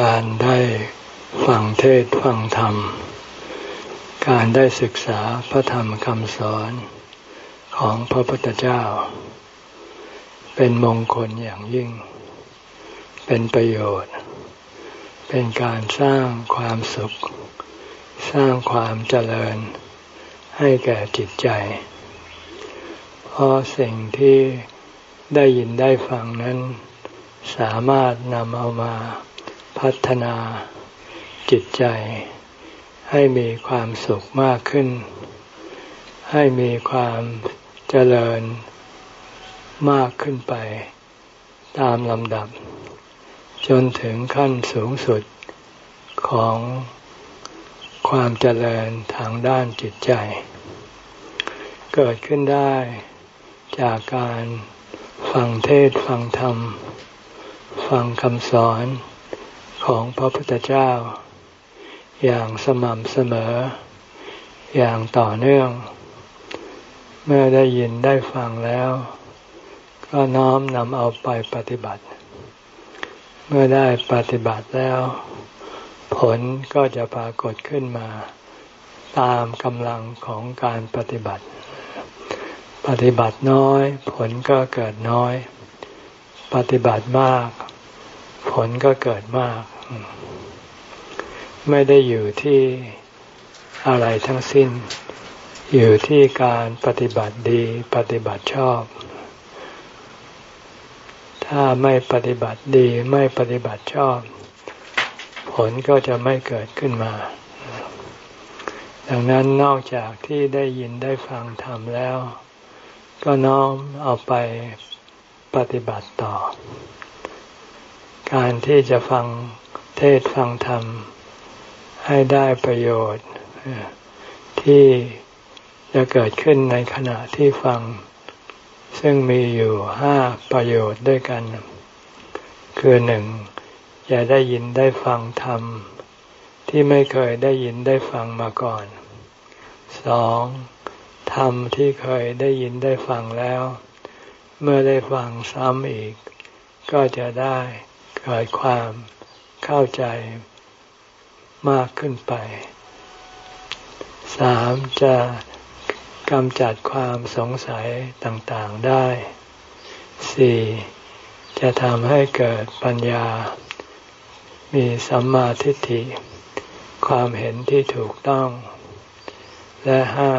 การได้ฟังเทศฟังธรรม การได้ศึกษาพระธรรมคำสอนของพระพุทธเจ้า เป็นมงคลอย่างยิ่ง เป็นประโยชน์ เป็นการสร้างความสุข สร้างความเจริญให้แก่จิตใจ เพราะสิ่งที่ได้ยินได้ฟังนั้น สามารถนำเอามา พัฒนาจิตใจให้มีความสุขมากขึ้น ให้มีความเจริญมากขึ้นไป ตามลำดับ จนถึงขั้นสูงสุดของความเจริญทางด้านจิตใจ เกิดขึ้นได้จากการฟังเทศฟังธรรม ฟังคำสอน ของพระพุทธเจ้า อย่างสม่ำเสมอ อย่างต่อเนื่อง เมื่อได้ยินได้ฟังแล้ว ก็น้อมนำเอาไปปฏิบัติ เมื่อได้ปฏิบัติแล้ว ผลก็จะปรากฏขึ้นมา ตามกำลังของการปฏิบัติ ปฏิบัติน้อย ผลก็เกิดน้อย ปฏิบัติมากผลก็เกิดมาก ไม่ได้อยู่ที่อะไรทั้งสิ้น อยู่ที่การปฏิบัติดีปฏิบัติชอบ ถ้าไม่ปฏิบัติดีไม่ปฏิบัติชอบ ผลก็จะไม่เกิดขึ้นมา ดังนั้นนอกจากที่ได้ยินได้ฟังธรรมแล้ว ก็น้อมเอาไปปฏิบัติต่อ การที่จะฟัง เทศฟังธรรม ให้ได้ประโยชน์ ที่จะเกิดขึ้นในขณะที่ฟัง ซึ่งมีอยู่ห้าประโยชน์ด้วยกัน คือหนึ่งจะได้ยินได้ฟังธรรม ที่ไม่เคยได้ยินได้ฟังมาก่อนสองธรรมที่เคยได้ยินได้ฟังแล้ว เมื่อได้ฟังซ้ำอีก ก็จะได้เกิดความ เข้าใจมากขึ้นไปสามจะกำจัดความสงสัยต่างๆได้สี่จะทำให้เกิดปัญญา มีสัมมาทิฏฐิ ความเห็นที่ถูกต้อง และห้า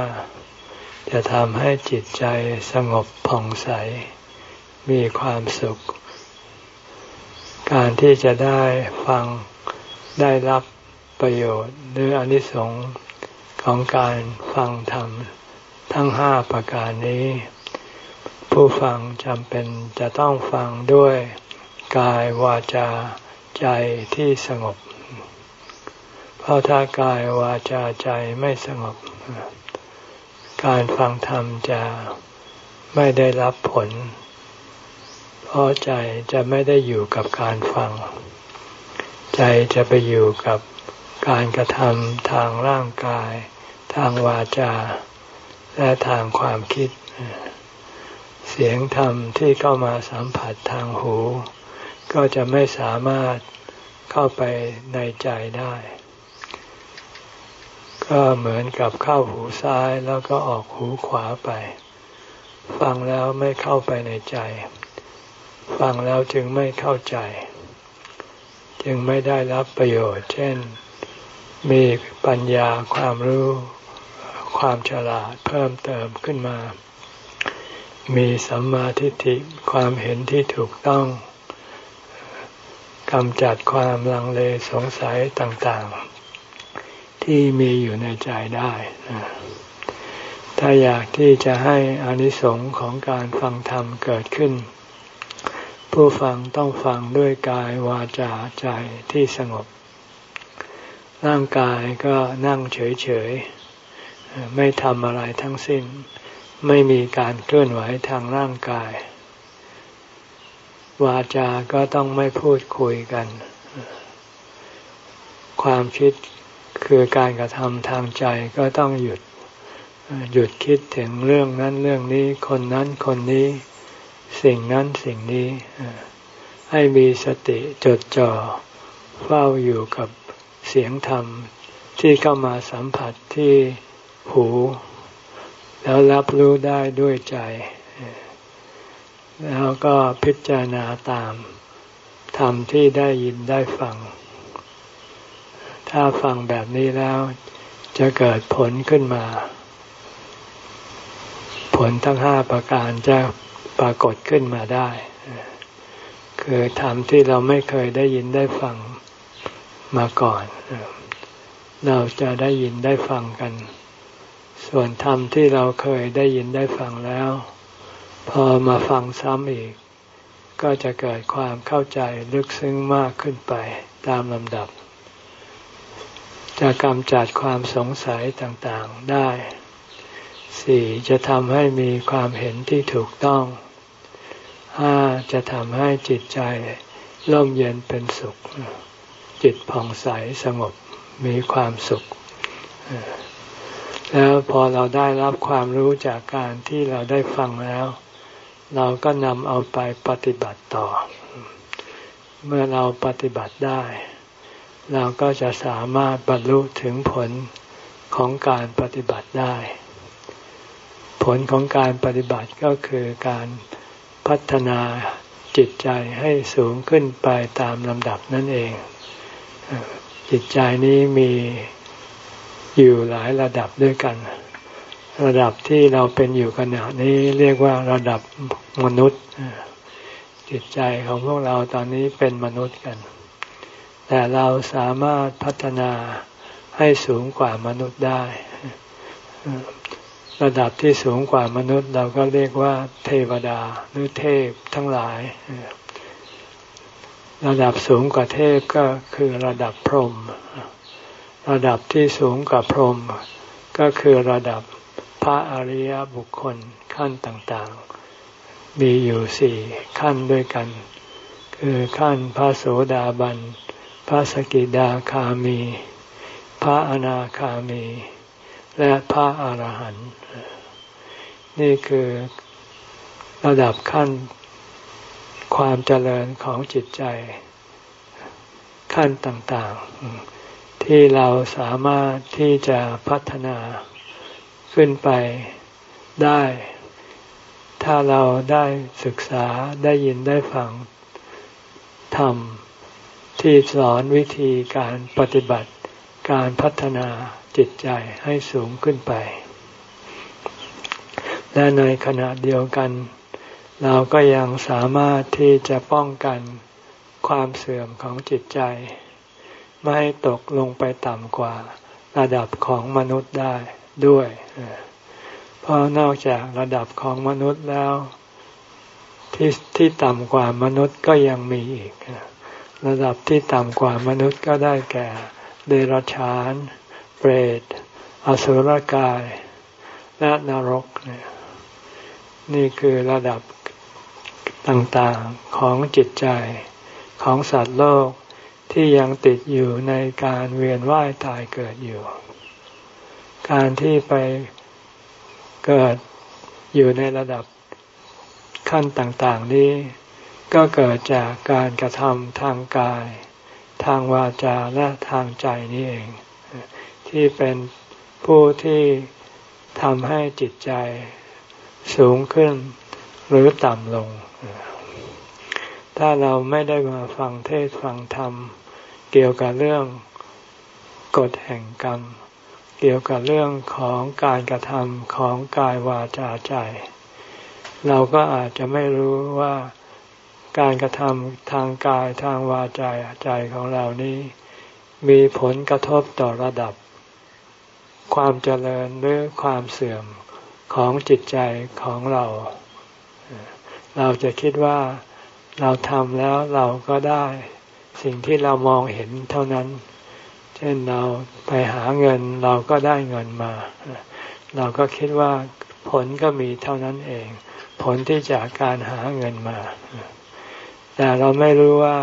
จะทำให้จิตใจสงบผ่องใส มีความสุข การที่จะได้ฟังได้รับประโยชน์หรืออนิสงส์ของการฟังธรรมทั้งห้าประการนี้ ผู้ฟังจำเป็นจะต้องฟังด้วยกายวาจาใจที่สงบ เพราะถ้ากายวาจาใจไม่สงบ การฟังธรรมจะไม่ได้รับผล เพราะใจจะไม่ได้อยู่กับการฟัง ใจจะไปอยู่กับการกระทำทางร่างกาย ทางวาจา และทางความคิด เสียงธรรมที่เข้ามาสัมผัสทางหู ก็จะไม่สามารถเข้าไปในใจได้ ก็เหมือนกับเข้าหูซ้ายแล้วก็ออกหูขวาไป ฟังแล้วไม่เข้าไปในใจ ฟังแล้วจึงไม่เข้าใจ จึงไม่ได้รับประโยชน์ เช่น มีปัญญาความรู้ความฉลาดเพิ่มเติมขึ้นมา มีสัมมาทิฏฐิความเห็นที่ถูกต้องกำจัดความลังเลสงสัยต่างๆ ที่มีอยู่ในใจได้ถ้าอยากที่จะให้อานิสงส์ของการฟังธรรมเกิดขึ้น ผู้ฟังต้องฟังด้วยกายวาจาใจที่สงบ ร่างกายก็นั่งเฉยๆ ไม่ทำอะไรทั้งสิ้น ไม่มีการเคลื่อนไหวทางร่างกาย วาจาก็ต้องไม่พูดคุยกัน ความคิดคือการกระทำทางใจก็ต้องหยุด หยุดคิดถึงเรื่องนั้นเรื่องนี้คนนั้นคนนี้ สิ่งนั้นสิ่งนี้ ให้มีสติจดจ่อเฝ้าอยู่กับเสียงธรรมที่เข้ามาสัมผัสที่หู แล้วรับรู้ได้ด้วยใจ แล้วก็พิจารณาตามธรรมที่ได้ยินได้ฟัง ถ้าฟังแบบนี้แล้วจะเกิดผลขึ้นมา ผลทั้งห้าประการจะ ปรากฏขึ้นมาได้ คือธรรมที่เราไม่เคยได้ยินได้ฟังมาก่อน เราจะได้ยินได้ฟังกัน ส่วนธรรมที่เราเคยได้ยินได้ฟังแล้ว พอมาฟังซ้ำอีก ก็จะเกิดความเข้าใจลึกซึ้งมากขึ้นไปตามลำดับ จะกำจัดความสงสัยต่างๆได้ สี่จะทำให้มีความเห็นที่ถูกต้องห้าจะทำให้จิตใจร่มเย็นเป็นสุข จิตผ่องใสสงบมีความสุข แล้วพอเราได้รับความรู้จากการที่เราได้ฟังแล้ว เราก็นำเอาไปปฏิบัติต่อ เมื่อเราปฏิบัติได้ เราก็จะสามารถบรรลุถึงผลของการปฏิบัติได้ ผลของการปฏิบัติก็คือการพัฒนาจิตใจให้สูงขึ้นไปตามลำดับนั่นเอง จิตใจนี้มีอยู่หลายระดับด้วยกัน ระดับที่เราเป็นอยู่ขณะนี้เรียกว่าระดับมนุษย์ จิตใจของพวกเราตอนนี้เป็นมนุษย์กัน แต่เราสามารถพัฒนาให้สูงกว่ามนุษย์ได้ ระดับที่สูงกว่ามนุษย์เราก็เรียกว่า เทวดาหรือเทพทั้งหลาย ระดับสูงกว่าเทพก็คือระดับพรหมระดับที่สูงกว่าพรหมก็คือระดับพระอริยบุคคลขั้นต่างๆ มีอยู่สี่ขั้นด้วยกัน คือขั้นพระโสดาบัน พระสกิดาคามี พระอนาคามี และพระอรหันต์ นี่คือระดับขั้นความเจริญของจิตใจ ขั้นต่างๆ ที่เราสามารถที่จะพัฒนาขึ้นไปได้ ถ้าเราได้ศึกษาได้ยินได้ฟังธรรมที่สอนวิธีการปฏิบัติการพัฒนาจิตใจให้สูงขึ้นไป และในขณะเดียวกัน เราก็ยังสามารถที่จะป้องกันความเสื่อมของจิตใจ ไม่ให้ตกลงไปต่ำกว่าระดับของมนุษย์ได้ด้วยเพราะนอกจากระดับของมนุษย์แล้ว ที่ที่ต่ำกว่ามนุษย์ก็ยังมีอีก ระดับที่ต่ำกว่ามนุษย์ก็ได้แก่ เดรัจฉาน เปรต อสุรกาย และนรกนี่ นี่คือระดับต่างๆของจิตใจของสัตว์โลกที่ยังติดอยู่ในการเวียนว่ายตายเกิดอยู่ การที่ไปเกิดอยู่ในระดับขั้นต่างๆนี้ ก็เกิดจากการกระทำทางกาย ทางวาจาและทางใจนี่เอง ที่เป็นผู้ที่ทำให้จิตใจ สูงขึ้นหรือต่ำลง ถ้าเราไม่ได้มาฟังเทศฟังธรรม เกี่ยวกับเรื่องกฎแห่งกรรม เกี่ยวกับเรื่องของการกระทำของกายวาจาใจ เราก็อาจจะไม่รู้ว่าการกระทำทางกายทางวาจาใจของเรานี้ มีผลกระทบต่อระดับ ความเจริญหรือความเสื่อม ของจิตใจของเรา เราจะคิดว่าเราทำแล้วเราก็ได้ สิ่งที่เรามองเห็นเท่านั้น เช่นเราไปหาเงินเราก็ได้เงินมา เราก็คิดว่าผลก็มีเท่านั้นเอง ผลที่จากการหาเงินมา แต่เราไม่รู้ว่า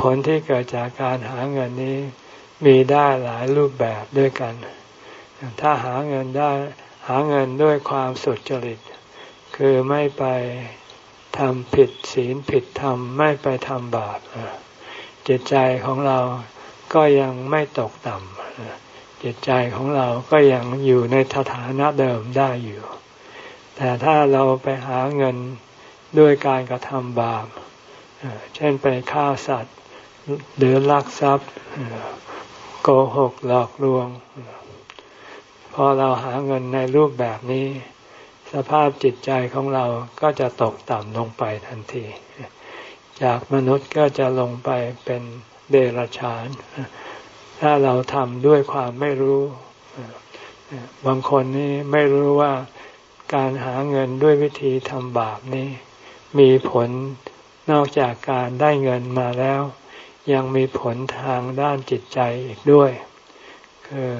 ผลที่เกิดจากการหาเงินนี้มีได้หลายรูปแบบด้วยกัน ถ้าหาเงินได้ หาเงินด้วยความสุจริต คือไม่ไปทำผิดศีลผิดธรรมไม่ไปทำบาปจิตใจของเราก็ยังไม่ตกต่ำจิตใจของเราก็ยังอยู่ในสถานะเดิมได้อยู่ แต่ถ้าเราไปหาเงินด้วยการกระทำบาปเช่นไปฆ่าสัตว์หรือลักทรัพย์โกหกหลอกลวง พอเราหาเงินในรูปแบบนี้ สภาพจิตใจของเราก็จะตกต่ำลงไปทันที จากมนุษย์ก็จะลงไปเป็นเดรัจฉาน ถ้าเราทำด้วยความไม่รู้ บางคนนี่ไม่รู้ว่าการหาเงินด้วยวิธีทำบาปนี้ มีผลนอกจากการได้เงินมาแล้ว ยังมีผลทางด้านจิตใจอีกด้วย คือ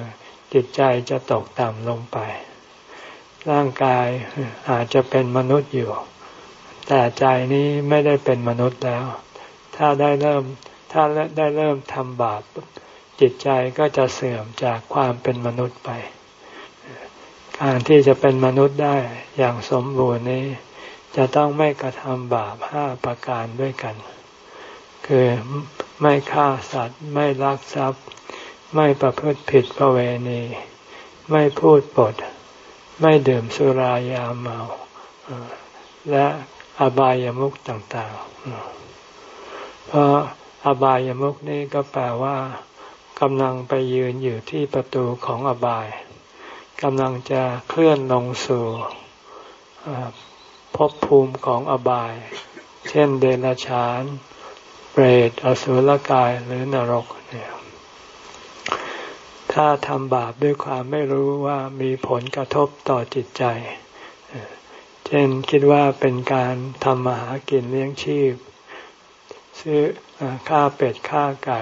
จิตใจจะตกต่ำลงไป ร่างกายอาจจะเป็นมนุษย์อยู่ แต่ใจนี้ไม่ได้เป็นมนุษย์แล้ว ถ้าได้เริ่มถ้าได้เริ่มทำบาปจิตใจก็จะเสื่อมจากความเป็นมนุษย์ไป การที่จะเป็นมนุษย์ได้อย่างสมบูรณ์นี้ จะต้องไม่กระทำบาปห้าประการด้วยกัน คือไม่ฆ่าสัตว์ไม่ลักทรัพย์ ไม่ประพฤติผิดประเวณี ไม่พูดปด ไม่ดื่มสุรายาเมา และอบายามุขต่างๆ เพราะอบายามุขนี่ก็แปลว่ากำลังไปยืนอยู่ที่ประตูของอบายกำลังจะเคลื่อนลงสู่ภพภูมิของอบาย เช่นเดรัจฉาน เปรต อสุรกาย หรือนรกเนี่ย ถ้าทำบาปด้วยความไม่รู้ว่ามีผลกระทบต่อจิตใจ เช่นคิดว่าเป็นการทำมาหากินเลี้ยงชีพ ซื้อฆ่าเป็ดฆ่าไก่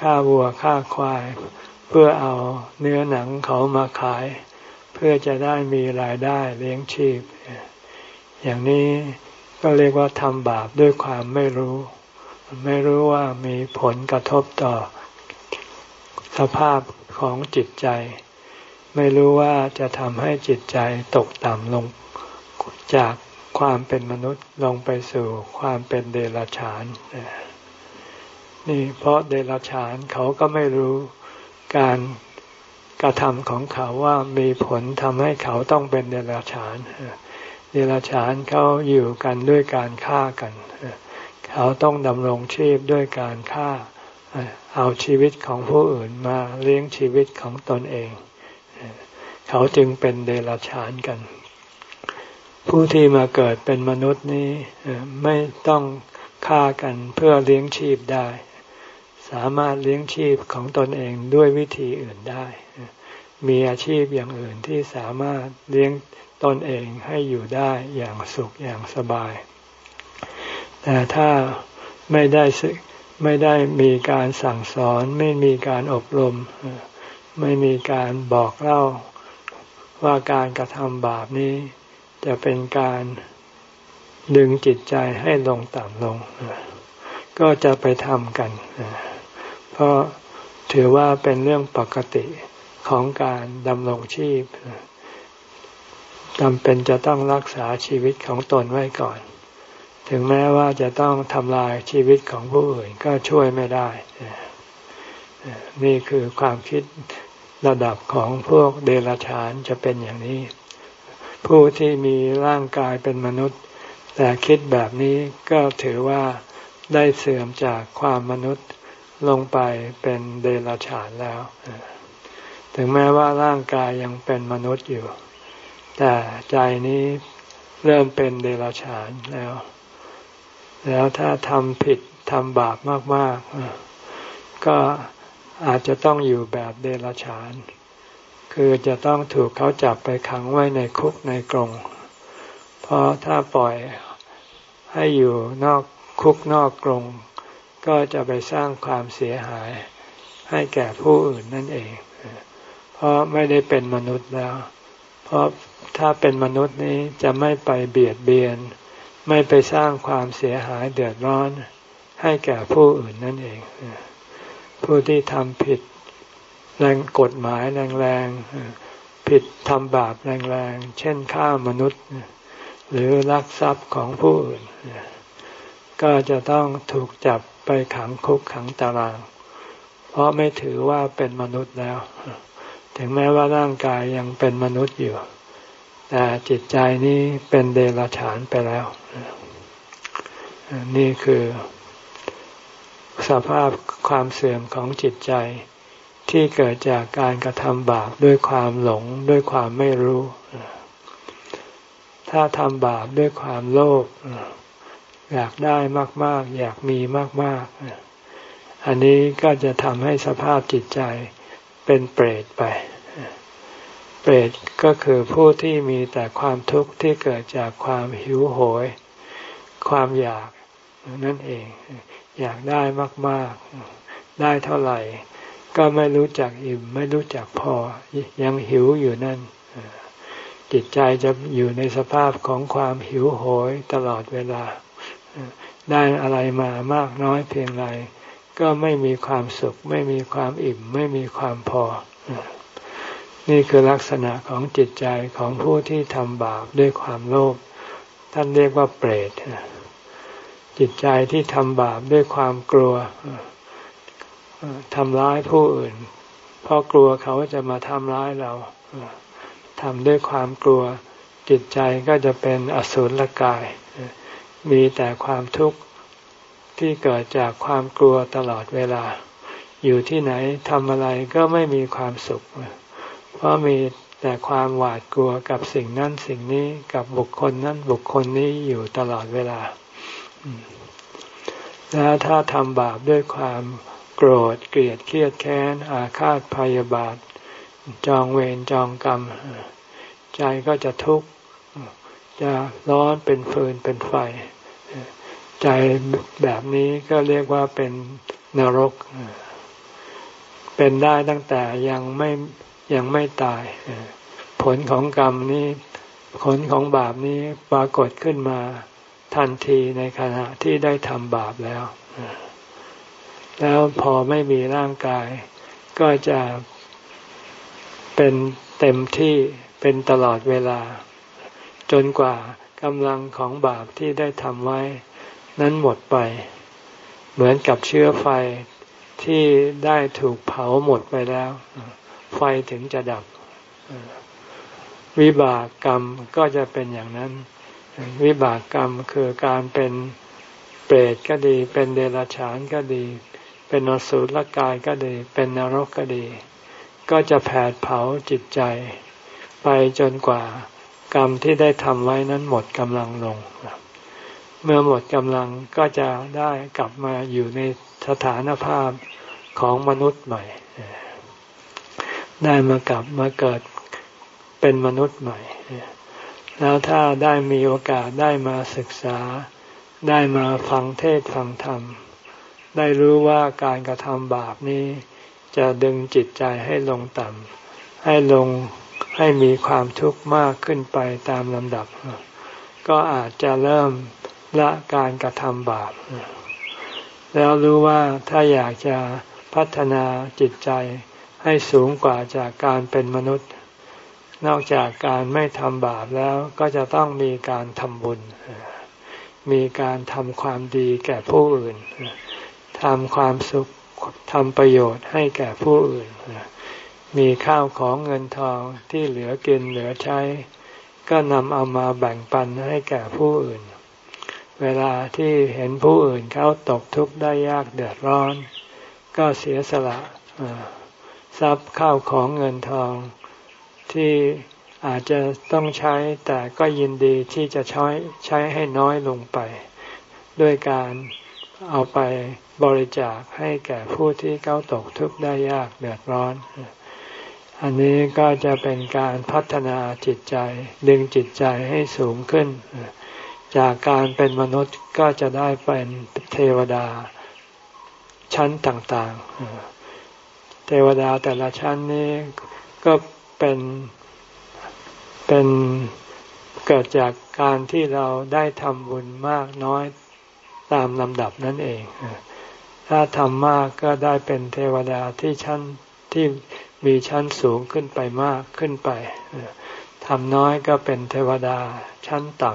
ฆ่าวัวฆ่าควาย เพื่อเอาเนื้อหนังเขามาขาย เพื่อจะได้มีรายได้เลี้ยงชีพ อย่างนี้ก็เรียกว่าทำบาปด้วยความไม่รู้ ไม่รู้ว่ามีผลกระทบต่อสภาพ ของจิตใจ ไม่รู้ว่าจะทำให้จิตใจตกต่ำลงจากความเป็นมนุษย์ลงไปสู่ความเป็นเดรัจฉาน นี่เพราะเดรัจฉานเขาก็ไม่รู้การกระทำของเขาว่ามีผลทำให้เขาต้องเป็นเดรัจฉาน เดรัจฉานเขาอยู่กันด้วยการฆ่ากัน เขาต้องดำรงชีพด้วยการฆ่า เอาชีวิตของผู้อื่นมาเลี้ยงชีวิตของตนเอง เขาจึงเป็นเดรัจฉานกัน ผู้ที่มาเกิดเป็นมนุษย์นี้ไม่ต้องฆ่ากันเพื่อเลี้ยงชีพได้ สามารถเลี้ยงชีพของตนเองด้วยวิธีอื่นได้ มีอาชีพอย่างอื่นที่สามารถเลี้ยงตนเองให้อยู่ได้อย่างสุขอย่างสบาย แต่ถ้าไม่ได้ ไม่ได้มีการสั่งสอน ไม่มีการอบรม ไม่มีการบอกเล่าว่าการกระทำบาปนี้ จะเป็นการดึงจิตใจให้ลงต่ำลง ก็จะไปทำกัน เพราะถือว่าเป็นเรื่องปกติของการดำรงชีพจำเป็นจะต้องรักษาชีวิตของตนไว้ก่อน ถึงแม้ว่าจะต้องทำลายชีวิตของผู้อื่นก็ช่วยไม่ได้ นี่คือความคิดระดับของพวกเดรัจฉานจะเป็นอย่างนี้ ผู้ที่มีร่างกายเป็นมนุษย์ แต่คิดแบบนี้ก็ถือว่าได้เสื่อมจากความมนุษย์ลงไปเป็นเดรัจฉานแล้ว ถึงแม้ว่าร่างกายยังเป็นมนุษย์อยู่ แต่ใจนี้เริ่มเป็นเดรัจฉานแล้ว แล้วถ้าทำผิดทำบาปมากๆ ก็อาจจะต้องอยู่แบบเดรัจฉาน คือจะต้องถูกเขาจับไปขังไว้ในคุกในกรง เพราะถ้าปล่อยให้อยู่นอกคุกนอกกรง ก็จะไปสร้างความเสียหายให้แก่ผู้อื่นนั่นเอง เพราะไม่ได้เป็นมนุษย์แล้ว เพราะถ้าเป็นมนุษย์นี้จะไม่ไปเบียดเบียน ไม่ไปสร้างความเสียหายเดือดร้อนให้แก่ผู้อื่นนั่นเอง ผู้ที่ทำผิดแรงกฎหมายแรงๆ ผิดทำบาปแรงๆ เช่นฆ่ามนุษย์ หรือลักทรัพย์ของผู้อื่น ก็จะต้องถูกจับไปขังคุกขังตาราง เพราะไม่ถือว่าเป็นมนุษย์แล้ว ถึงแม้ว่าร่างกายยังเป็นมนุษย์อยู่ แต่จิตใจนี้เป็นเดรัจฉานไปแล้ว นี่คือ สภาพความเสื่อมของจิตใจที่เกิดจากการกระทำบาปด้วยความหลงด้วยความไม่รู้ ถ้าทำบาปด้วยความโลภอยากได้มาก ๆ อยากมีมาก ๆ อันนี้ก็จะทำให้สภาพจิตใจเป็นเปรตไปเป รตก็คือผู้ที่มีแต่ความทุกข์ที่เกิดจากความหิวโหย ความอยากนั่นเอง อยากได้มาก ๆ ได้เท่าไหร่ ก็ไม่รู้จักอิ่ม ไม่รู้จักพอ ยังหิวอยู่นั่น จิตใจจะอยู่ในสภาพของความหิวโหยตลอดเวลา ได้อะไรมามากน้อยเพียงไร ก็ไม่มีความสุข ไม่มีความอิ่ม ไม่มีความพอ นี่คือลักษณะของจิตใจของผู้ที่ทำบาปด้วยความโลภท่านเรียกว่าเปรตจิตใจที่ทำบาปด้วยความกลัวทำร้ายผู้อื่น เพราะกลัวเขาจะมาทำร้ายเราทำด้วยความกลัว จิตใจก็จะเป็นอสุรกาย มีแต่ความทุกข์ที่เกิดจากความกลัวตลอดเวลา อยู่ที่ไหนทำอะไรก็ไม่มีความสุขเเพราะมีแต่ความหวาดกลัวกับสิ่งนั้นสิ่งนี้กับบุคคลนั้นบุคคลนี้อยู่ตลอดเวลา แล้วถ้าทำบาปด้วยความโกรธเกลียดเครียดแค้น อาฆาตพยาบาท จองเวรจองกรรม ใจก็จะทุกข์จะร้อนเป็นฟืนเป็นไฟ ใจแบบนี้ก็เรียกว่าเป็นนรก เป็นได้ตั้งแต่ยังไม่ ยังไม่ตาย ผลของกรรมนี้ผลของบาปนี้ปรากฏขึ้นมาทันทีในขณะที่ได้ทำบาปแล้ว แล้วพอไม่มีร่างกาย ก็จะเป็นเต็มที่เป็นตลอดเวลา จนกว่ากำลังของบาปที่ได้ทำไว้ นั้นหมดไป เหมือนกับเชื้อไฟที่ได้ถูกเผาหมดไปแล้ว ไฟถึงจะดับ วิบากกรรมก็จะเป็นอย่างนั้น วิบากกรรมคือการเป็นเปรตก็ดี เป็นเดรัจฉานก็ดี เป็นนสุลกายก็ดี เป็นนรกก็ดี ก็จะแผดเผาจิตใจ ไปจนกว่ากรรมที่ได้ทำไว้นั้นหมดกำลังลง เมื่อหมดกำลังก็จะได้กลับมาอยู่ในสถานภาพของมนุษย์ใหม่ ได้มากลับมาเกิดเป็นมนุษย์ใหม่ แล้วถ้าได้มีโอกาสได้มาศึกษา ได้มาฟังเทศฟังธรรม ได้รู้ว่าการกระทำบาปนี้ จะดึงจิตใจให้ลงต่ำให้ลงให้มีความทุกข์มากขึ้นไปตามลำดับ ก็อาจจะเริ่มละการกระทำบาป แล้วรู้ว่าถ้าอยากจะพัฒนาจิตใจ ให้สูงกว่าจากการเป็นมนุษย์ นอกจากการไม่ทำบาปแล้วก็จะต้องมีการทำบุญ มีการทำความดีแก่ผู้อื่นทำความสุขทำประโยชน์ให้แก่ผู้อื่น มีข้าวของเงินทองที่เหลือกินเหลือใช้ ก็นำเอามาแบ่งปันให้แก่ผู้อื่น เวลาที่เห็นผู้อื่นเขาตกทุกข์ได้ยากเดือดร้อน ก็เสียสละ ทรัพย์ข้าวของเงินทอง ที่อาจจะต้องใช้แต่ก็ยินดีที่จะใช้ใช้ให้น้อยลงไป ด้วยการเอาไปบริจาคให้แก่ผู้ที่เขาตกทุกข์ได้ยากเดือดร้อน อันนี้ก็จะเป็นการพัฒนาจิตใจ ดึงจิตใจให้สูงขึ้น จากการเป็นมนุษย์ก็จะได้เป็นเทวดาชั้นต่างๆ เทวดาแต่ละชั้นนี้ก็เป็นเป็นเกิดจากการที่เราได้ทำบุญมากน้อยตามลำดับนั่นเอง ถ้าทำมากก็ได้เป็นเทวดาที่ชั้นที่มีชั้นสูงขึ้นไปมากขึ้นไปทำน้อยก็เป็นเทวดาชั้นต่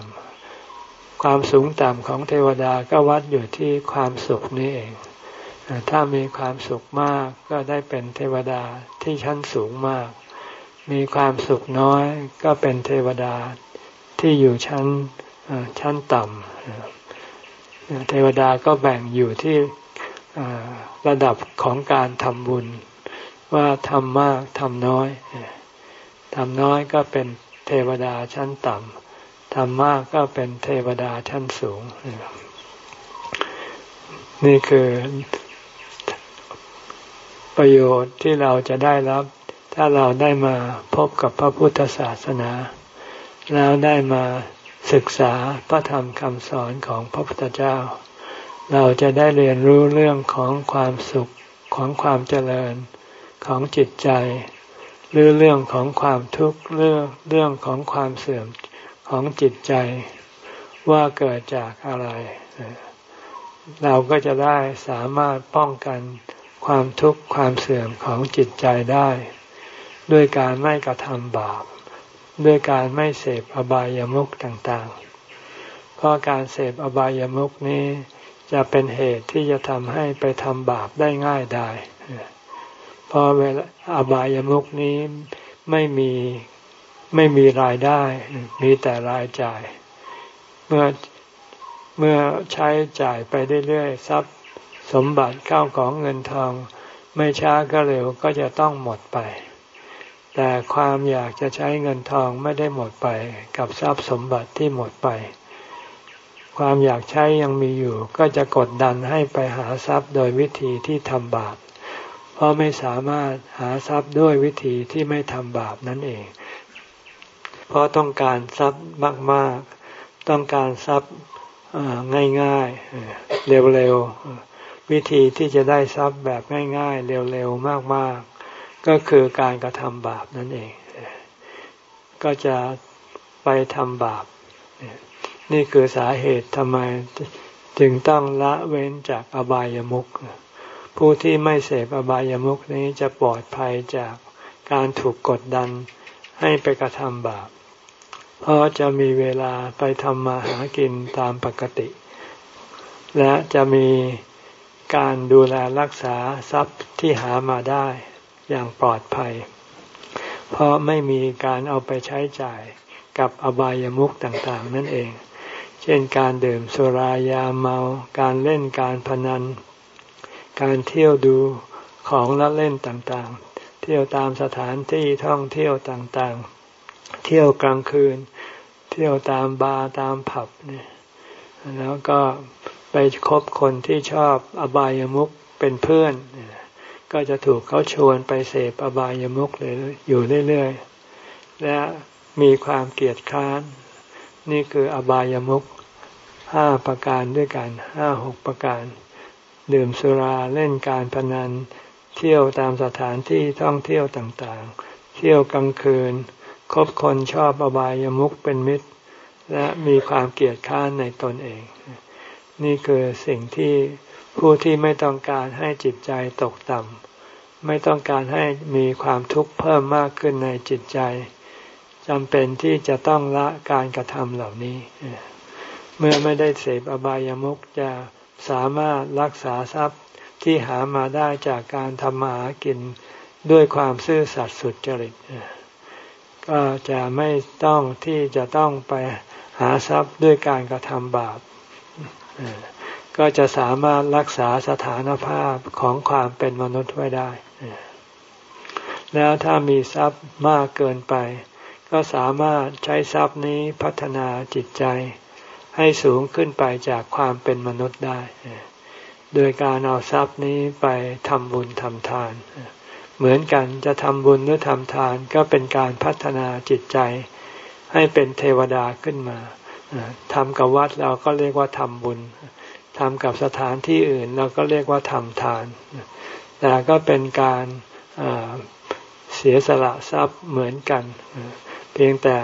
ำความสูงต่ำของเทวดาก็วัดอยู่ที่ความสุขนี้เอง ถ้ามีความสุขมากก็ได้เป็นเทวดาที่ชั้นสูงมาก มีความสุขน้อยก็เป็นเทวดาที่อยู่ชั้นชั้นต่ำเทวดาก็แบ่งอยู่ที่ระดับของการทำบุญ ว่าทำมากทำน้อยทำน้อยก็เป็นเทวดาชั้นต่ำทำมากก็เป็นเทวดาชั้นสูง นี่คือ ประโยชน์ที่เราจะได้รับ ถ้าเราได้มาพบกับพระพุทธศาสนา แล้วได้มาศึกษาพระธรรมคำสอนของพระพุทธเจ้า เราจะได้เรียนรู้เรื่องของความสุขของความเจริญของจิตใจ หรือเรื่องของความทุกข์เรื่องเรื่องของความเสื่อมของจิตใจ ว่าเกิดจากอะไร เราก็จะได้สามารถป้องกัน ความทุกข์ความเสื่อมของจิตใจได้ ด้วยการไม่กระทำบาป ด้วยการไม่เสพอบายามุขต่างๆ เพราะการเสพอบายามุขนี้จะเป็นเหตุที่จะทำให้ไปทำบาปได้ง่ายได้เพราะเวลาอบายามุกนี้ไม่มีไม่มีรายได้ มีแต่รายจ่าย เมื่อเมื่อใช้จ่ายไปเรื่อยๆทรัพย์ สมบัติเข้าของเงินทอง ไม่ช้าก็เร็วก็จะต้องหมดไป แต่ความอยากจะใช้เงินทองไม่ได้หมดไปกับทรัพย์สมบัติที่หมดไป ความอยากใช้ยังมีอยู่ ก็จะกดดันให้ไปหาทรัพย์โดยวิธีที่ทำบาปเพราะไม่สามารถหาทรัพย์ด้วยวิธีที่ไม่ทำบาปนั่นเอง เพราะต้องการทรัพย์มาก ๆ ต้องการทรัพย์ง่าย ๆ เร็ว ๆ วิธีที่จะได้ทรัพย์แบบง่ายๆ เร็วๆ มากๆ ก็คือการกระทำบาปนั่นเอง ก็จะไปทำบาป นี่คือสาเหตุทำไมจึงต้องละเว้นจากอบายามุขผู้ที่ไม่เสพอบายามุขนี้จะปลอดภัยจากการถูกกดดันให้ไปกระทำบาป เพราะจะมีเวลาไปทำมาหากินตามปกติ และจะมี การดูแลรักษาทรัพย์ที่หามาได้อย่างปลอดภัย เพราะไม่มีการเอาไปใช้จ่ายกับอบายามุขต่างๆ นั่นเอง เช่นการดื่มสุรายาเมา การเล่นการพนัน การเที่ยวดูของละเล่นต่างๆ เที่ยวตามสถานที่ท่องเที่ยวต่างๆ เที่ยวกลางคืน เที่ยวตามบาร์ตามผับเนี่ยแล้วก็ ไปคบคนที่ชอบอบายามุขเป็นเพื่อน ก็จะถูกเขาชวนไปเสพอบายามุขเลยอยู่เรื่อยๆ และมีความเกลียดค้าน นี่คืออบายามุขห้าประการด้วยกันห้าหกประการ ดื่มสุราเล่นการพนัน เที่ยวตามสถานที่ท่องเที่ยวต่างๆ เที่ยวกลางคืน คบคนชอบอบายามุขเป็นมิตร และมีความเกลียดค้านในตนเอง นี่คือสิ่งที่ผู้ที่ไม่ต้องการให้จิตใจตกต่ำไม่ต้องการให้มีความทุกข์เพิ่มมากขึ้นในจิตใจจำเป็นที่จะต้องละการกระทำเหล่านี้ เมื่อไม่ได้เสพอบายามุขจะสามารถรักษาทรัพย์ที่หามาได้จากการทำมาหากินด้วยความซื่อสัตย์สุจริตก็จะไม่ต้องที่จะต้องไปหาทรัพย์ด้วยการกระทำบาป ก็จะสามารถรักษาสถานภาพของความเป็นมนุษย์ไว้ได้ แล้วถ้ามีทรัพย์มากเกินไป ก็สามารถใช้ทรัพย์นี้พัฒนาจิตใจ ให้สูงขึ้นไปจากความเป็นมนุษย์ได้ โดยการเอาทรัพย์นี้ไปทำบุญทำทาน เหมือนกันจะทำบุญหรือทำทานก็เป็นการพัฒนาจิตใจ ให้เป็นเทวดาขึ้นมา ทำกับวัดเราก็เรียกว่าทำบุญทำกับสถานที่อื่นเราก็เรียกว่าทำทาน แต่ก็เป็นการเสียสละทรัพย์เหมือนกัน เพียงแต่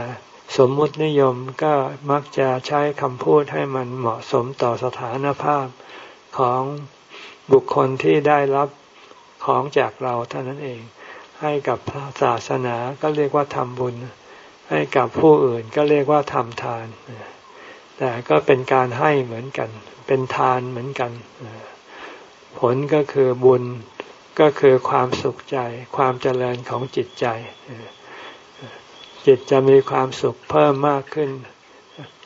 สมมุตินิยมก็มักจะใช้คำพูดให้มันเหมาะสมต่อสถานภาพของบุคคลที่ได้รับของจากเราเท่านั้นเอง ให้กับศาสนาก็เรียกว่าทำบุญ ให้กับผู้อื่นก็เรียกว่าทำทาน แต่ก็เป็นการให้เหมือนกัน เป็นทานเหมือนกัน ผลก็คือบุญก็คือความสุขใจ ความเจริญของจิตใจ จิตจะมีความสุขเพิ่มมากขึ้น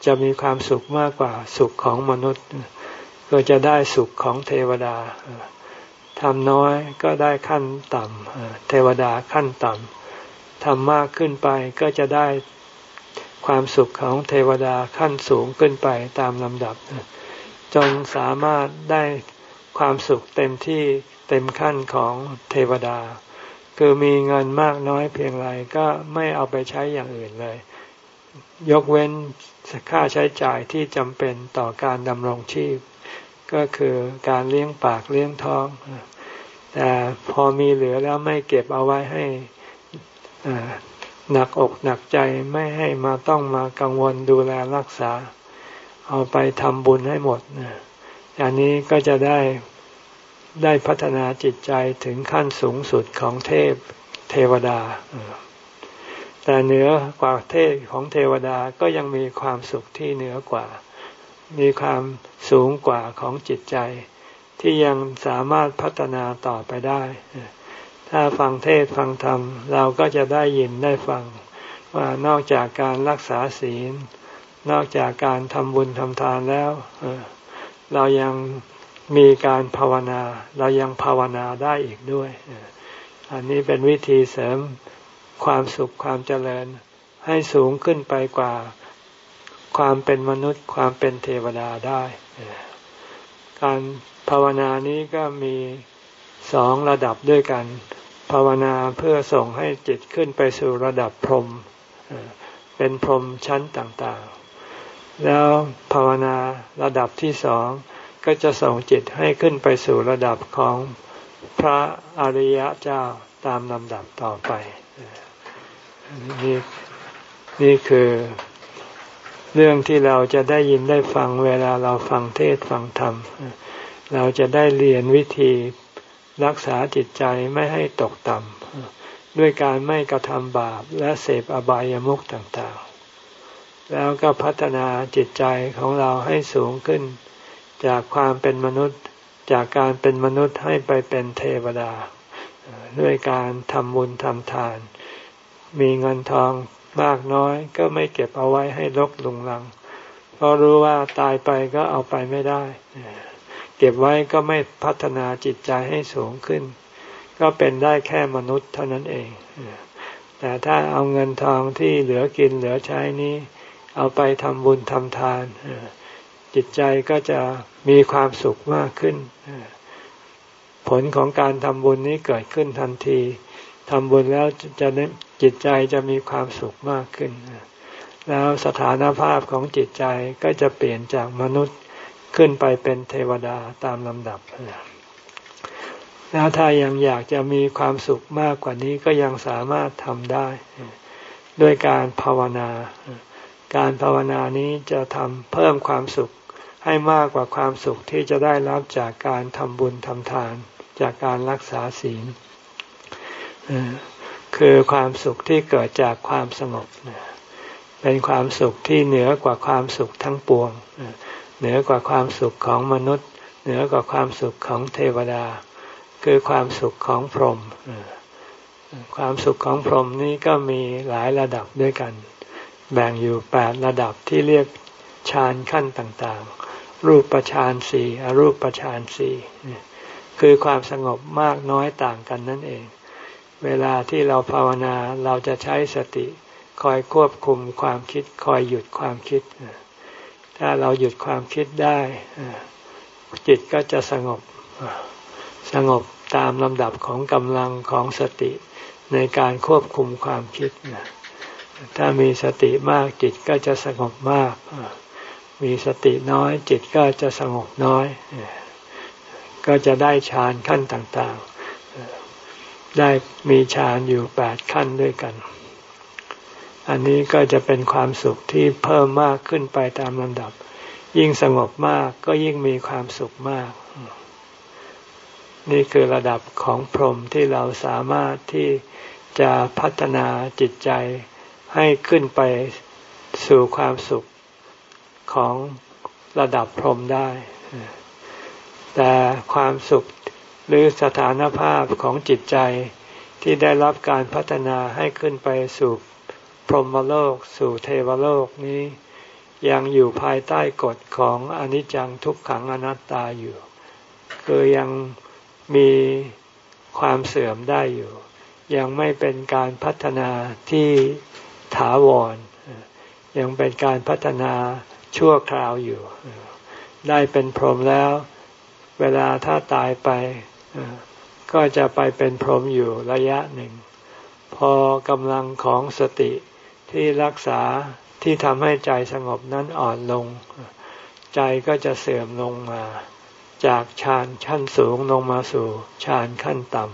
จะมีความสุขมากกว่าสุขของมนุษย์ ก็จะได้สุขของเทวดาทำน้อยก็ได้ขั้นต่ำเทวดาขั้นต่ำทำมากขึ้นไปก็จะได้ ความสุขของเทวดาขั้นสูงขึ้นไปตามลำดับ จนสามารถได้ความสุขเต็มที่เต็มขั้นของเทวดา คือมีเงินมากน้อยเพียงไรก็ไม่เอาไปใช้อย่างอื่นเลย ยกเว้นค่าใช้จ่ายที่จำเป็นต่อการดำรงชีพ ก็คือการเลี้ยงปากเลี้ยงท้อง แต่พอมีเหลือแล้วไม่เก็บเอาไว้ให้ หนักอกหนักใจไม่ให้มาต้องมากังวลดูแลรักษา เอาไปทำบุญให้หมดอย่างนี้ก็จะได้ได้พัฒนาจิตใจถึงขั้นสูงสุดของเทพเทวดา แต่เหนือกว่าเทพของเทวดาก็ยังมีความสุขที่เหนือกว่า มีความสูงกว่าของจิตใจ ที่ยังสามารถพัฒนาต่อไปได้ ถ้าฟังเทศฟังธรรม เราก็จะได้ยินได้ฟัง ว่านอกจากการรักษาศีล นอกจากการทำบุญทำทานแล้ว เรายังมีการภาวนา เรายังภาวนาได้อีกด้วย อันนี้เป็นวิธีเสริมความสุขความเจริญให้สูงขึ้นไปกว่าความเป็นมนุษย์ความเป็นเทวดาได้ การภาวนานี้ก็มีสองระดับด้วยกัน ภาวนาเพื่อส่งให้จิตขึ้นไปสู่ระดับพรหมเป็นพรหมชั้นต่างๆ แล้วภาวนาระดับที่สองก็จะส่งจิตให้ขึ้นไปสู่ระดับของพระอริยเจ้าตามลำดับต่อไป นี่นี่คือเรื่องที่เราจะได้ยินได้ฟังเวลาเราฟังเทศฟังธรรม เราจะได้เรียนวิธี รักษาจิตใจไม่ให้ตกต่ำด้วยการไม่กระทำบาปและเสพอบายามุขต่างๆ แล้วก็พัฒนาจิตใจของเราให้สูงขึ้น จากความเป็นมนุษย์จากการเป็นมนุษย์ให้ไปเป็นเทวดา ด้วยการทำบุญทำทาน มีเงินทองมากน้อยก็ไม่เก็บเอาไว้ให้ลกลุงลัง เพราะรู้ว่าตายไปก็เอาไปไม่ได้ ก็บไว้ก็ไม่พัฒนาจิตใจให้สูงขึ้น ก็เป็นได้แค่มนุษย์เท่านั้นเอง แต่ถ้าเอาเงินทองที่เหลือกินเหลือใช้นี้ เอาไปทำบุญทำทาน จิตใจก็จะมีความสุขมากขึ้น ผลของการทำบุญนี้เกิดขึ้นทันทีทำบุญแล้วจะจิตใจจะมีความสุขมากขึ้น แล้วสถานภาพของจิตใจก็จะเปลี่ยนจากมนุษย์ ขึ้นไปเป็นเทวดาตามลำดับ แล้วถ้ายังอยากจะมีความสุขมากกว่านี้ก็ยังสามารถทำได้ด้วยการภาวนา การภาวนานี้จะทำเพิ่มความสุขให้มากกว่าความสุขที่จะได้รับจากการทำบุญทำทาน จากการรักษาศีลคือความสุขที่เกิดจากความสงบเป็นความสุขที่เหนือกว่าความสุขทั้งปวง เหนือกว่าความสุขของมนุษย์ เหนือกว่าความสุขของเทวดา คือความสุขของพรหมความสุขของพรหมนี้ก็มีหลายระดับด้วยกัน แบ่งอยู่แปดระดับที่เรียกฌานขั้นต่างๆ รูปประฌานสี่อรูปประฌานสี่คือความสงบมากน้อยต่างกันนั่นเอง เวลาที่เราภาวนาเราจะใช้สติ คอยควบคุมความคิด คอยหยุดความคิด ถ้าเราหยุดความคิดได้จิตก็จะสงบสงบตามลำดับของกำลังของสติในการควบคุมความคิดถ้ามีสติมากจิตก็จะสงบมาก มีสติน้อยจิตก็จะสงบน้อย ก็จะได้ฌานขั้นต่างๆ ได้มีฌานอยู่แปดขั้นด้วยกัน อันนี้ก็จะเป็นความสุขที่เพิ่มมากขึ้นไปตามลำดับ ยิ่งสงบมากก็ยิ่งมีความสุขมาก นี่คือระดับของพรหมที่เราสามารถที่จะพัฒนาจิตใจให้ขึ้นไปสู่ความสุขของระดับพรหมได้ แต่ความสุขหรือสถานภาพของจิตใจที่ได้รับการพัฒนาให้ขึ้นไปสู่ พรหมโลกสู่เทวโลกนี้ ยังอยู่ภายใต้กฎของอนิจจังทุกขังอนัตตาอยู่ คือยังมีความเสื่อมได้อยู่ ยังไม่เป็นการพัฒนาที่ถาวร ยังเป็นการพัฒนาชั่วคราวอยู่ ได้เป็นพรหมแล้ว เวลาถ้าตายไป ก็จะไปเป็นพรหมอยู่ระยะหนึ่ง พอกำลังของสติ ที่รักษาที่ทำให้ใจสงบนั้นอ่อนลง ใจก็จะเสื่อมลงมา จากฌานชั้นสูงลงมาสู่ฌานขั้นต่